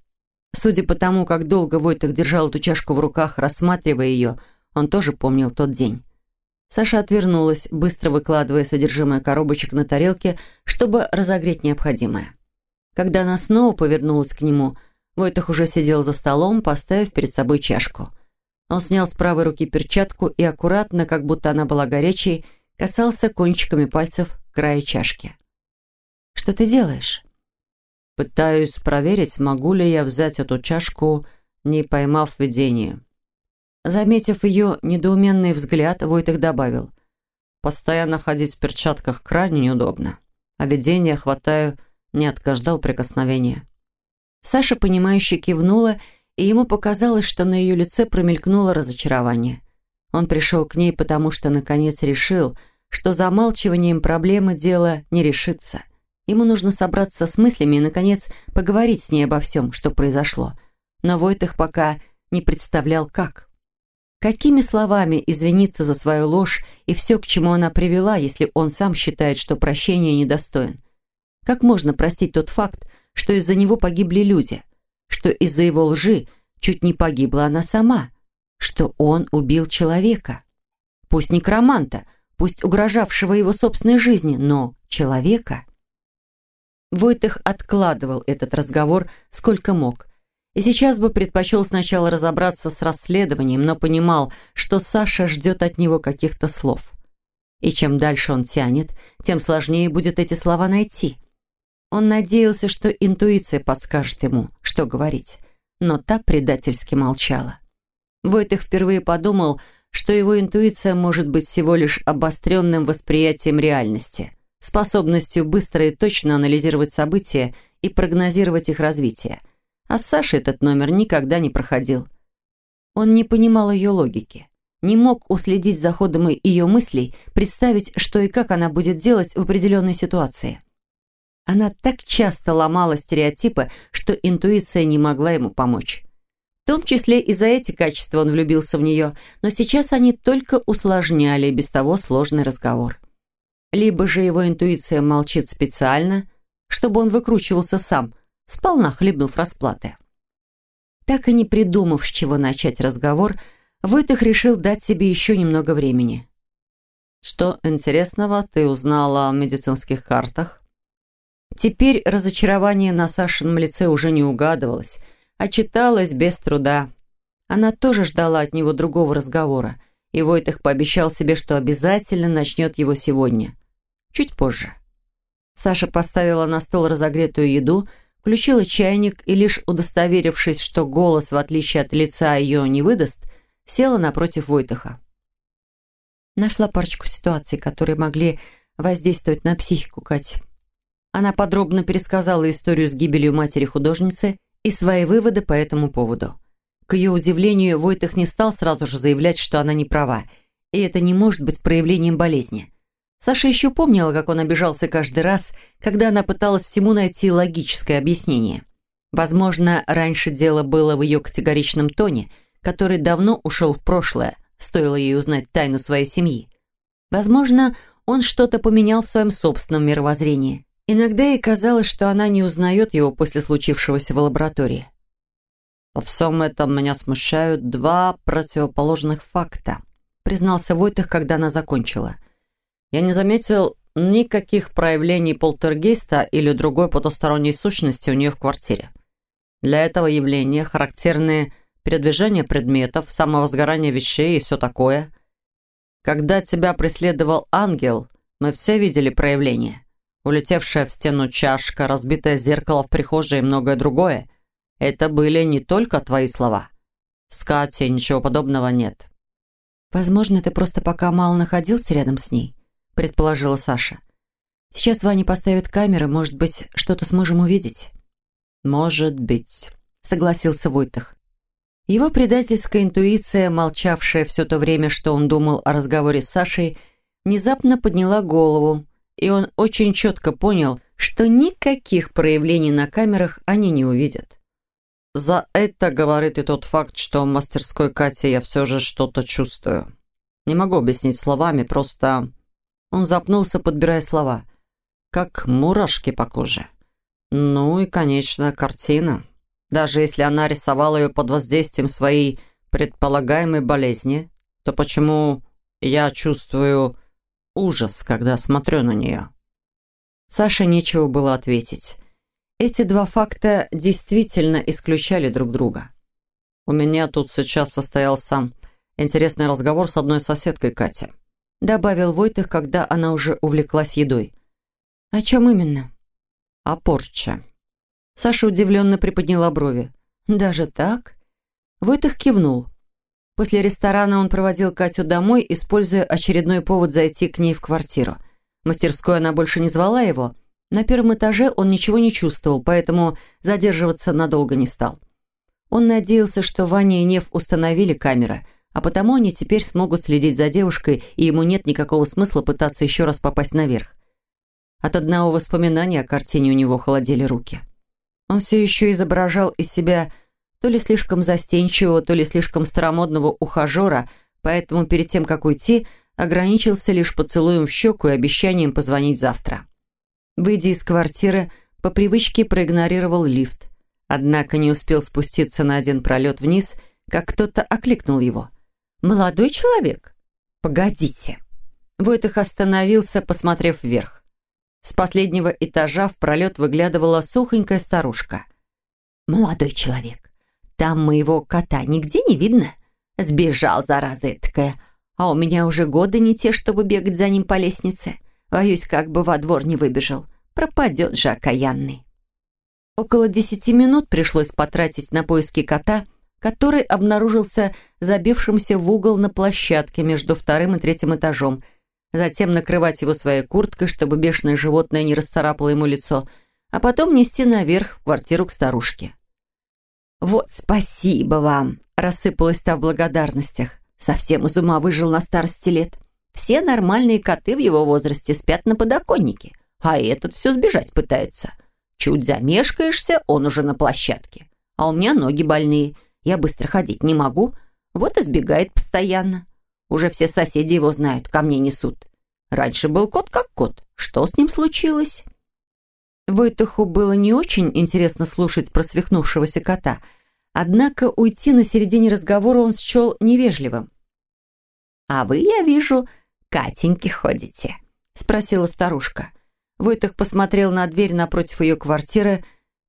Speaker 1: Судя по тому, как долго Войтых держал эту чашку в руках, рассматривая ее, он тоже помнил тот день. Саша отвернулась, быстро выкладывая содержимое коробочек на тарелке, чтобы разогреть необходимое. Когда она снова повернулась к нему, Войтах уже сидел за столом, поставив перед собой чашку. Он снял с правой руки перчатку и аккуратно, как будто она была горячей, касался кончиками пальцев края чашки. «Что ты делаешь?»
Speaker 2: «Пытаюсь проверить, могу ли я взять эту чашку, не поймав видение».
Speaker 1: Заметив ее недоуменный взгляд, Войтых добавил.
Speaker 2: «Постоянно ходить в перчатках крайне неудобно, а видение хватаю не от каждого прикосновения».
Speaker 1: Саша, понимающе кивнула, и ему показалось, что на ее лице промелькнуло разочарование. Он пришел к ней, потому что, наконец, решил, что замалчиванием проблемы дело не решится. Ему нужно собраться с мыслями и, наконец, поговорить с ней обо всем, что произошло. Но Войтых пока не представлял, как. Какими словами извиниться за свою ложь и все, к чему она привела, если он сам считает, что прощения недостоин? Как можно простить тот факт, что из-за него погибли люди, что из-за его лжи чуть не погибла она сама, что он убил человека? Пусть некроманта, пусть угрожавшего его собственной жизни, но человека? Войтых откладывал этот разговор сколько мог, и сейчас бы предпочел сначала разобраться с расследованием, но понимал, что Саша ждет от него каких-то слов. И чем дальше он тянет, тем сложнее будет эти слова найти. Он надеялся, что интуиция подскажет ему, что говорить, но та предательски молчала. Войтых впервые подумал, что его интуиция может быть всего лишь обостренным восприятием реальности, способностью быстро и точно анализировать события и прогнозировать их развитие – а с этот номер никогда не проходил. Он не понимал ее логики. Не мог уследить за ходом ее мыслей, представить, что и как она будет делать в определенной ситуации. Она так часто ломала стереотипы, что интуиция не могла ему помочь. В том числе и за эти качества он влюбился в нее, но сейчас они только усложняли без того сложный разговор. Либо же его интуиция молчит специально, чтобы он выкручивался сам, сполна хлебнув расплаты. Так и не придумав, с чего начать разговор, Войтых решил дать себе еще немного времени.
Speaker 2: «Что интересного ты узнала о медицинских картах?»
Speaker 1: Теперь разочарование на Сашином лице уже не угадывалось, а читалось без труда. Она тоже ждала от него другого разговора, и Войтых пообещал себе, что обязательно начнет его сегодня. Чуть позже. Саша поставила на стол разогретую еду, включила чайник и, лишь удостоверившись, что голос, в отличие от лица, ее не выдаст, села напротив Войтаха. Нашла парочку ситуаций, которые могли воздействовать на психику Кати. Она подробно пересказала историю с гибелью матери-художницы и свои выводы по этому поводу. К ее удивлению, Войтах не стал сразу же заявлять, что она не права, и это не может быть проявлением болезни. Саша еще помнила, как он обижался каждый раз, когда она пыталась всему найти логическое объяснение. Возможно, раньше дело было в ее категоричном тоне, который давно ушел в прошлое, стоило ей узнать тайну своей семьи. Возможно, он что-то поменял в своем собственном мировоззрении. Иногда ей казалось, что она не узнает его после случившегося в лаборатории.
Speaker 2: «Во всем этом меня смущают два противоположных факта», признался Войтых, когда она закончила – я не заметил никаких проявлений полтергейста или другой потусторонней сущности у нее в квартире. Для этого явления характерны передвижение предметов, самовозгорание вещей и все такое. Когда тебя преследовал ангел, мы все видели проявления. Улетевшая в стену чашка, разбитое зеркало в прихожей и многое другое. Это были не только твои слова. С Катей ничего подобного нет.
Speaker 1: «Возможно, ты просто пока мало находился рядом с ней», — предположила Саша. «Сейчас Ваня поставит камеры, может быть, что-то сможем увидеть».
Speaker 2: «Может быть», — согласился Войтах.
Speaker 1: Его предательская интуиция, молчавшая все то время, что он думал о разговоре с Сашей, внезапно подняла голову, и он очень четко понял, что никаких проявлений на камерах они не увидят.
Speaker 2: За это говорит и тот факт, что в мастерской Кати я все же что-то чувствую. Не могу объяснить словами, просто... Он запнулся, подбирая слова. Как мурашки по коже. Ну и, конечно, картина. Даже если она рисовала ее под воздействием своей предполагаемой болезни, то почему я чувствую ужас, когда смотрю на нее?
Speaker 1: Саше нечего было ответить. Эти два факта действительно исключали друг друга.
Speaker 2: У меня тут сейчас состоялся интересный разговор с одной соседкой Кати.
Speaker 1: Добавил Войтых, когда она уже увлеклась едой. О чем именно?
Speaker 2: О порче.
Speaker 1: Саша удивленно приподняла брови. «Даже так?» Войтых кивнул. После ресторана он проводил Катю домой, используя очередной повод зайти к ней в квартиру. В мастерской она больше не звала его. На первом этаже он ничего не чувствовал, поэтому задерживаться надолго не стал. Он надеялся, что Ваня и Нев установили камеры, а потому они теперь смогут следить за девушкой, и ему нет никакого смысла пытаться еще раз попасть наверх. От одного воспоминания о картине у него холодели руки. Он все еще изображал из себя то ли слишком застенчивого, то ли слишком старомодного ухажера, поэтому перед тем, как уйти, ограничился лишь поцелуем в щеку и обещанием позвонить завтра. Выйдя из квартиры, по привычке проигнорировал лифт. Однако не успел спуститься на один пролет вниз, как кто-то окликнул его. «Молодой человек? Погодите!» Войтых остановился, посмотрев вверх. С последнего этажа в пролет выглядывала сухонькая старушка. «Молодой человек, там моего кота нигде не видно? Сбежал, зараза эткая. А у меня уже годы не те, чтобы бегать за ним по лестнице. Боюсь, как бы во двор не выбежал. Пропадет же окаянный». Около десяти минут пришлось потратить на поиски кота, который обнаружился забившимся в угол на площадке между вторым и третьим этажом – затем накрывать его своей курткой, чтобы бешеное животное не расцарапало ему лицо, а потом нести наверх в квартиру к старушке. «Вот спасибо вам!» – рассыпалась та в благодарностях. «Совсем из ума выжил на старости лет. Все нормальные коты в его возрасте спят на подоконнике, а этот все сбежать пытается. Чуть замешкаешься, он уже на площадке. А у меня ноги больные, я быстро ходить не могу, вот и сбегает постоянно. Уже все соседи его знают, ко мне несут. Раньше был кот как кот. Что с ним случилось?» Войтуху было не очень интересно слушать про свихнувшегося кота, однако уйти на середине разговора он счел невежливым. «А вы, я вижу, Катеньки ходите?» — спросила старушка. Войтух посмотрел на дверь напротив ее квартиры,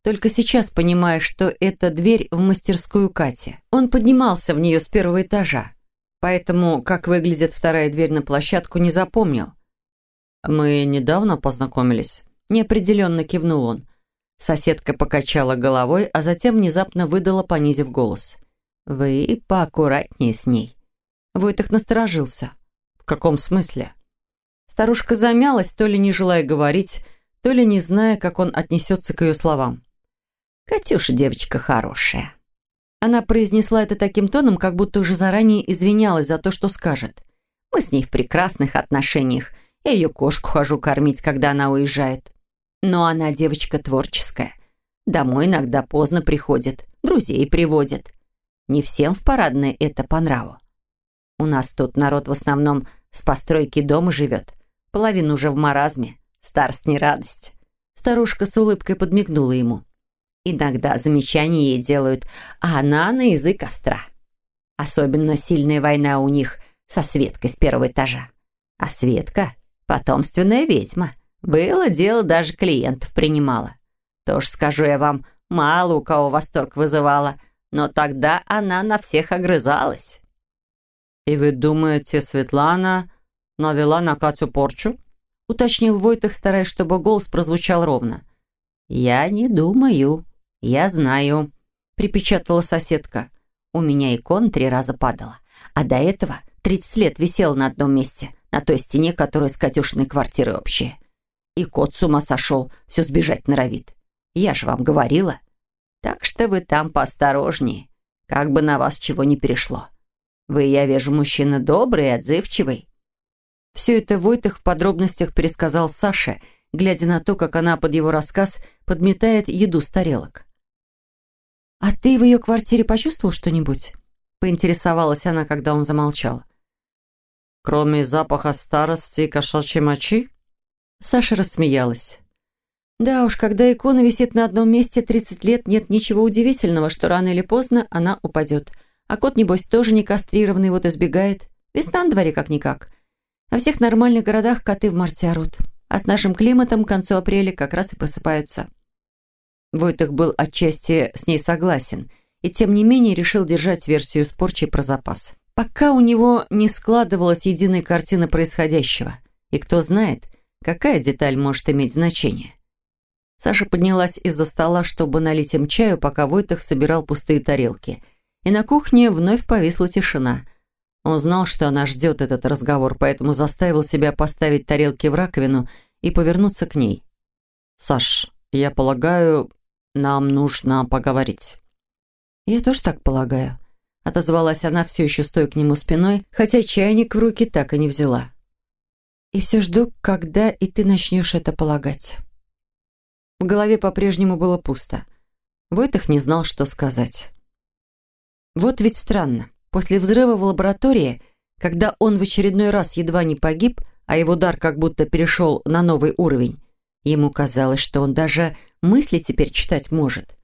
Speaker 1: только сейчас понимая, что это дверь в мастерскую Кати. Он поднимался в нее с первого этажа поэтому, как выглядит вторая дверь на площадку, не запомнил. «Мы недавно познакомились», — неопределенно кивнул он. Соседка покачала головой, а затем внезапно выдала, понизив голос. «Вы поаккуратнее с ней». Войтых насторожился. «В каком смысле?» Старушка замялась, то ли не желая говорить, то ли не зная, как он отнесется к ее словам. «Катюша девочка хорошая. Она произнесла это таким тоном, как будто уже заранее извинялась за то, что скажет. Мы с ней в прекрасных отношениях. Я ее кошку хожу кормить, когда она уезжает. Но она девочка творческая. Домой иногда поздно приходит, друзей приводит. Не всем в парадной это по нраву. У нас тут народ в основном с постройки дома живет. Половина уже в маразме. Старость не радость. Старушка с улыбкой подмигнула ему. Иногда замечания ей делают, а она на язык остра. Особенно сильная война у них со Светкой с первого этажа. А Светка — потомственная ведьма. Было дело, даже клиентов принимала. Тоже скажу я вам, мало у кого восторг вызывала, но тогда она на всех огрызалась. «И вы думаете, Светлана навела на Катю порчу?» уточнил Войтых, стараясь, чтобы голос прозвучал ровно. «Я не думаю. Я знаю», — припечатала соседка. «У меня икон три раза падала, а до этого тридцать лет висела на одном месте, на той стене, которая с Катюшиной квартиры общая. И кот с ума сошел, все сбежать норовит. Я же вам говорила. Так что вы там поосторожнее, как бы на вас чего не перешло. Вы, я вижу, мужчина добрый и отзывчивый». Все это Войтых в подробностях пересказал Саше, глядя на то, как она под его рассказ подметает еду с тарелок. «А ты в ее квартире почувствовал что-нибудь?» поинтересовалась она, когда он замолчал.
Speaker 2: «Кроме запаха старости и кошачьей мочи?»
Speaker 1: Саша рассмеялась. Да уж, когда икона висит на одном месте 30 лет, нет ничего удивительного, что рано или поздно она упадет. А кот, небось, тоже не кастрированный, вот избегает. Весна на дворе как-никак. Во всех нормальных городах коты в марте орут. А с нашим климатом к концу апреля как раз и просыпаются. Войтых был отчасти с ней согласен, и тем не менее решил держать версию с порчей про запас. Пока у него не складывалась единая картина происходящего. И кто знает, какая деталь может иметь значение. Саша поднялась из-за стола, чтобы налить им чаю, пока Войтых собирал пустые тарелки. И на кухне вновь повисла тишина. Он знал, что она ждет этот разговор, поэтому заставил себя поставить тарелки в раковину и повернуться к ней.
Speaker 2: «Саш, я полагаю, нам нужно поговорить».
Speaker 1: «Я тоже так полагаю», — отозвалась она, все еще стоя к нему спиной, хотя чайник в руки так и не взяла. «И все жду, когда и ты начнешь это полагать». В голове по-прежнему было пусто. Войтых не знал, что сказать. Вот ведь странно. После взрыва в лаборатории, когда он в очередной раз едва не погиб, а его дар как будто перешел на новый уровень, ему казалось, что он даже мысли теперь читать может.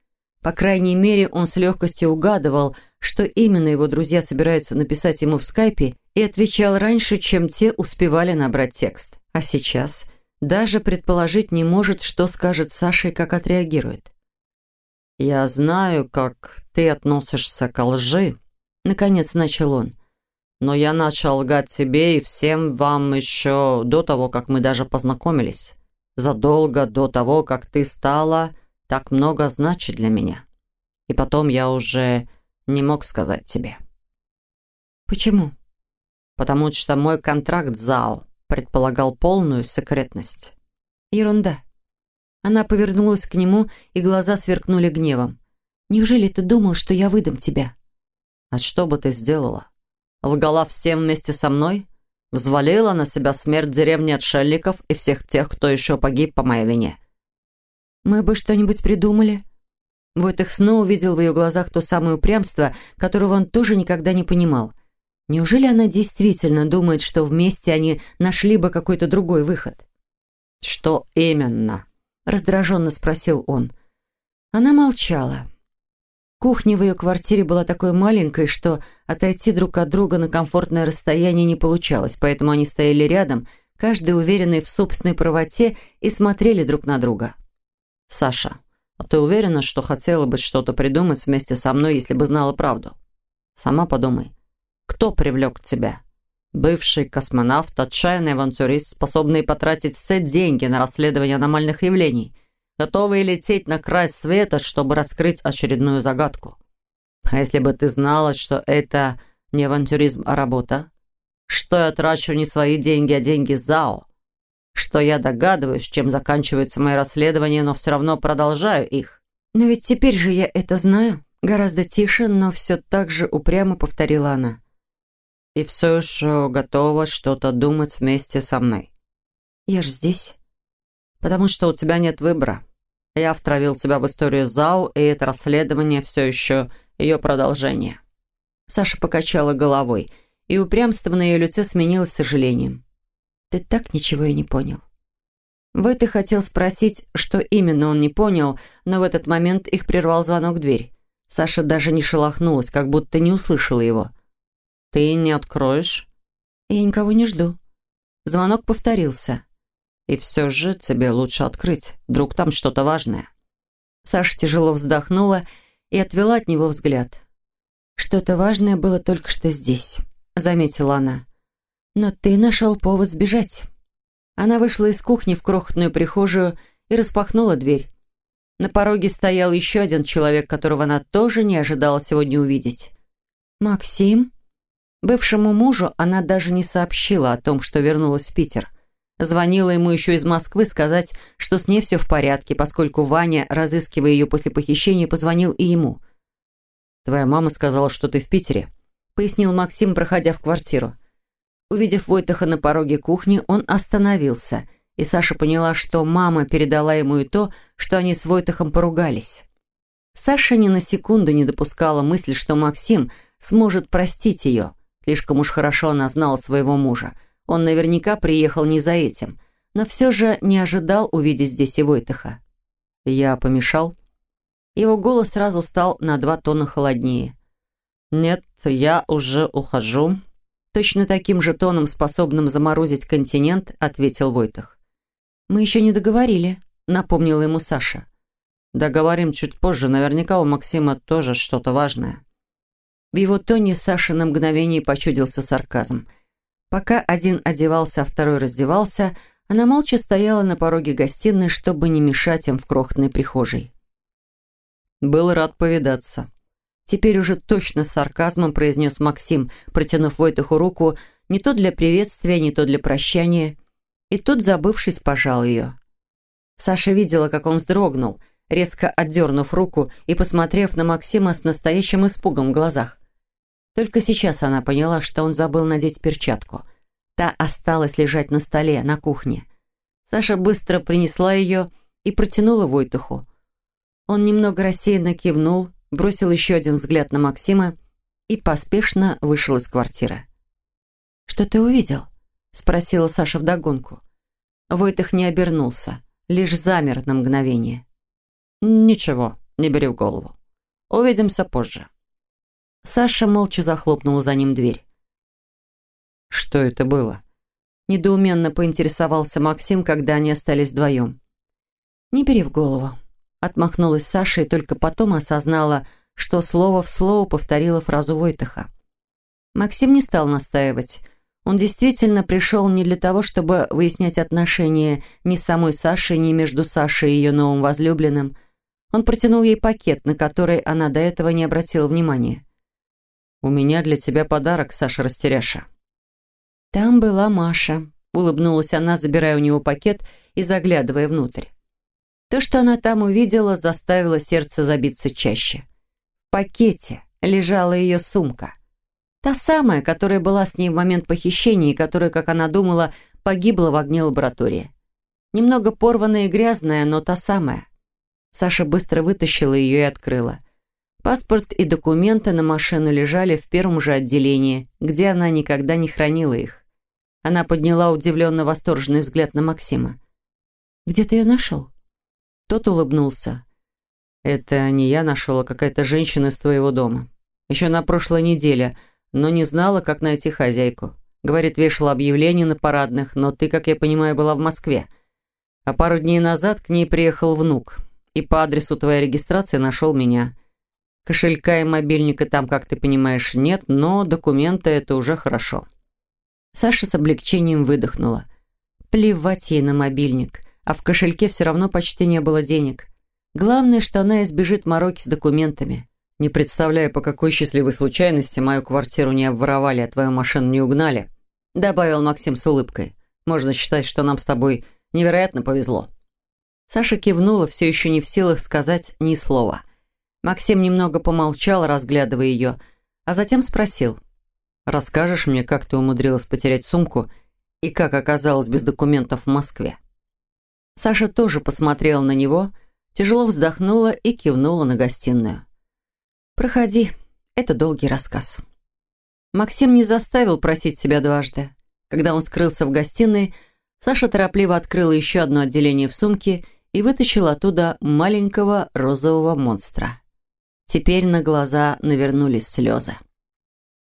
Speaker 1: По крайней мере, он с легкостью угадывал, что именно его друзья собираются написать ему в скайпе, и отвечал раньше, чем те успевали набрать текст. А сейчас даже предположить не может, что скажет Саша и как отреагирует.
Speaker 2: «Я знаю, как ты относишься к лжи», — наконец начал он. «Но я начал лгать тебе и всем вам еще до того, как мы даже познакомились. Задолго до того, как ты стала так много значить для меня. И потом я уже не мог сказать тебе».
Speaker 1: «Почему?»
Speaker 2: «Потому что мой контракт ЗАО предполагал полную секретность».
Speaker 1: «Ерунда». Она повернулась к нему, и глаза сверкнули гневом. «Неужели ты думал, что я выдам тебя?»
Speaker 2: «А что бы ты сделала? Лгала всем вместе со мной? Взвалила на себя смерть деревни отшельников и всех тех, кто еще погиб по моей вине?»
Speaker 1: «Мы бы что-нибудь придумали?» Войтых снова увидел в ее глазах то самое упрямство, которого он тоже никогда не понимал. Неужели она действительно думает, что вместе они нашли бы какой-то другой выход?
Speaker 2: «Что именно?»
Speaker 1: раздраженно спросил он. Она молчала. Кухня в ее квартире была такой маленькой, что отойти друг от друга на комфортное расстояние не получалось, поэтому они стояли рядом, каждый уверенный в собственной правоте, и смотрели друг на друга.
Speaker 2: «Саша, а ты уверена, что хотела бы что-то придумать вместе со мной, если бы знала правду? Сама подумай. Кто привлек тебя?» Бывший космонавт, отчаянный авантюрист, способный потратить все деньги на расследование аномальных явлений, готовый лететь на край света, чтобы раскрыть очередную загадку. А если бы ты знала, что это не авантюризм, а работа? Что я трачу не свои деньги, а деньги ЗАО? Что я догадываюсь, чем заканчиваются мои расследования, но все равно продолжаю их?
Speaker 1: Но ведь теперь же я это знаю. Гораздо тише, но все так же упрямо повторила она
Speaker 2: и все еще готова что-то думать вместе со мной.
Speaker 1: Я ж здесь.
Speaker 2: Потому что у тебя нет выбора. Я втравил тебя в историю ЗАУ, и это расследование все еще ее продолжение.
Speaker 1: Саша покачала головой, и упрямство на ее лице сменилось сожалением. Ты так ничего и не понял. В это хотел спросить, что именно он не понял, но в этот момент их прервал звонок в дверь. Саша даже не шелохнулась, как будто не услышала его.
Speaker 2: «Ты не откроешь?»
Speaker 1: «Я никого не жду». Звонок повторился.
Speaker 2: «И все же тебе лучше открыть. Вдруг там что-то важное».
Speaker 1: Саша тяжело вздохнула и отвела от него взгляд. «Что-то важное было только что здесь», — заметила она. «Но ты нашел повод сбежать». Она вышла из кухни в крохотную прихожую и распахнула дверь. На пороге стоял еще один человек, которого она тоже не ожидала сегодня увидеть. «Максим?» Бывшему мужу она даже не сообщила о том, что вернулась в Питер. Звонила ему еще из Москвы сказать, что с ней все в порядке, поскольку Ваня, разыскивая ее после похищения, позвонил и ему.
Speaker 2: «Твоя мама сказала, что ты в Питере», — пояснил Максим, проходя в квартиру.
Speaker 1: Увидев Войтаха на пороге кухни, он остановился, и Саша поняла, что мама передала ему и то, что они с Войтахом поругались. Саша ни на секунду не допускала мысли, что Максим сможет простить ее. Слишком уж хорошо она знала своего мужа. Он наверняка приехал не за этим, но все же не ожидал увидеть здесь и Войтаха.
Speaker 2: «Я помешал?»
Speaker 1: Его голос сразу стал на два тона холоднее.
Speaker 2: «Нет, я уже ухожу»,
Speaker 1: Точно таким же тоном, способным заморозить континент, ответил Войтах. «Мы еще не договорили», — напомнила ему Саша.
Speaker 2: «Договорим чуть позже. Наверняка у Максима тоже что-то важное».
Speaker 1: В его тоне Саша на мгновение почудился сарказм. Пока один одевался, а второй раздевался, она молча стояла на пороге гостиной, чтобы не мешать им в крохотной прихожей.
Speaker 2: «Был рад повидаться»,
Speaker 1: Теперь уже точно с сарказмом произнес Максим, протянув Войтуху руку не то для приветствия, не то для прощания. И тут, забывшись, пожал ее. Саша видела, как он вздрогнул, резко отдернув руку и посмотрев на Максима с настоящим испугом в глазах. Только сейчас она поняла, что он забыл надеть перчатку. Та осталась лежать на столе, на кухне. Саша быстро принесла ее и протянула Войтуху. Он немного рассеянно кивнул, бросил еще один взгляд на Максима и поспешно вышел из квартиры. «Что ты увидел?» — спросила Саша вдогонку. Войтых не обернулся, лишь замер на мгновение.
Speaker 2: «Ничего, не бери в голову. Увидимся позже».
Speaker 1: Саша молча захлопнула за ним дверь.
Speaker 2: «Что это было?»
Speaker 1: Недоуменно поинтересовался Максим, когда они остались вдвоем. «Не бери в голову», Отмахнулась Саша и только потом осознала, что слово в слово повторила фразу Войтаха. Максим не стал настаивать. Он действительно пришел не для того, чтобы выяснять отношения ни с самой Сашей, ни между Сашей и ее новым возлюбленным. Он протянул ей пакет, на который она до этого не обратила внимания.
Speaker 2: «У меня для тебя подарок, Саша Растеряша».
Speaker 1: Там была Маша. Улыбнулась она, забирая у него пакет и заглядывая внутрь. То, что она там увидела, заставило сердце забиться чаще. В пакете лежала ее сумка. Та самая, которая была с ней в момент похищения и которая, как она думала, погибла в огне лаборатории. Немного порванная и грязная, но та самая. Саша быстро вытащила ее и открыла. Паспорт и документы на машину лежали в первом же отделении, где она никогда не хранила их. Она подняла удивленно восторженный взгляд на Максима. «Где ты ее нашел?»
Speaker 2: Тот улыбнулся. «Это не я нашел, а какая-то женщина из твоего дома. Еще на прошлой неделе, но не знала, как найти хозяйку. Говорит, вешала объявления на парадных, но ты, как я понимаю, была в Москве. А пару дней назад к ней приехал внук, и по адресу твоей регистрации нашел меня. Кошелька и мобильника там, как ты понимаешь, нет, но документы — это уже хорошо».
Speaker 1: Саша с облегчением выдохнула. Плевать ей на мобильник а в кошельке все равно почти не было денег. Главное, что она избежит мороки с документами.
Speaker 2: Не представляю, по какой счастливой случайности мою квартиру не обворовали, а твою машину не угнали», добавил Максим с улыбкой. «Можно считать, что нам с тобой невероятно повезло».
Speaker 1: Саша кивнула, все еще не в силах сказать ни слова. Максим немного помолчал, разглядывая ее, а затем спросил.
Speaker 2: «Расскажешь мне, как ты умудрилась потерять сумку и как оказалась без документов в Москве?»
Speaker 1: Саша тоже посмотрела на него, тяжело вздохнула и кивнула на гостиную. «Проходи, это долгий рассказ». Максим не заставил просить себя дважды. Когда он скрылся в гостиной, Саша торопливо открыла еще одно отделение в сумке и вытащила оттуда маленького розового монстра. Теперь на глаза навернулись слезы.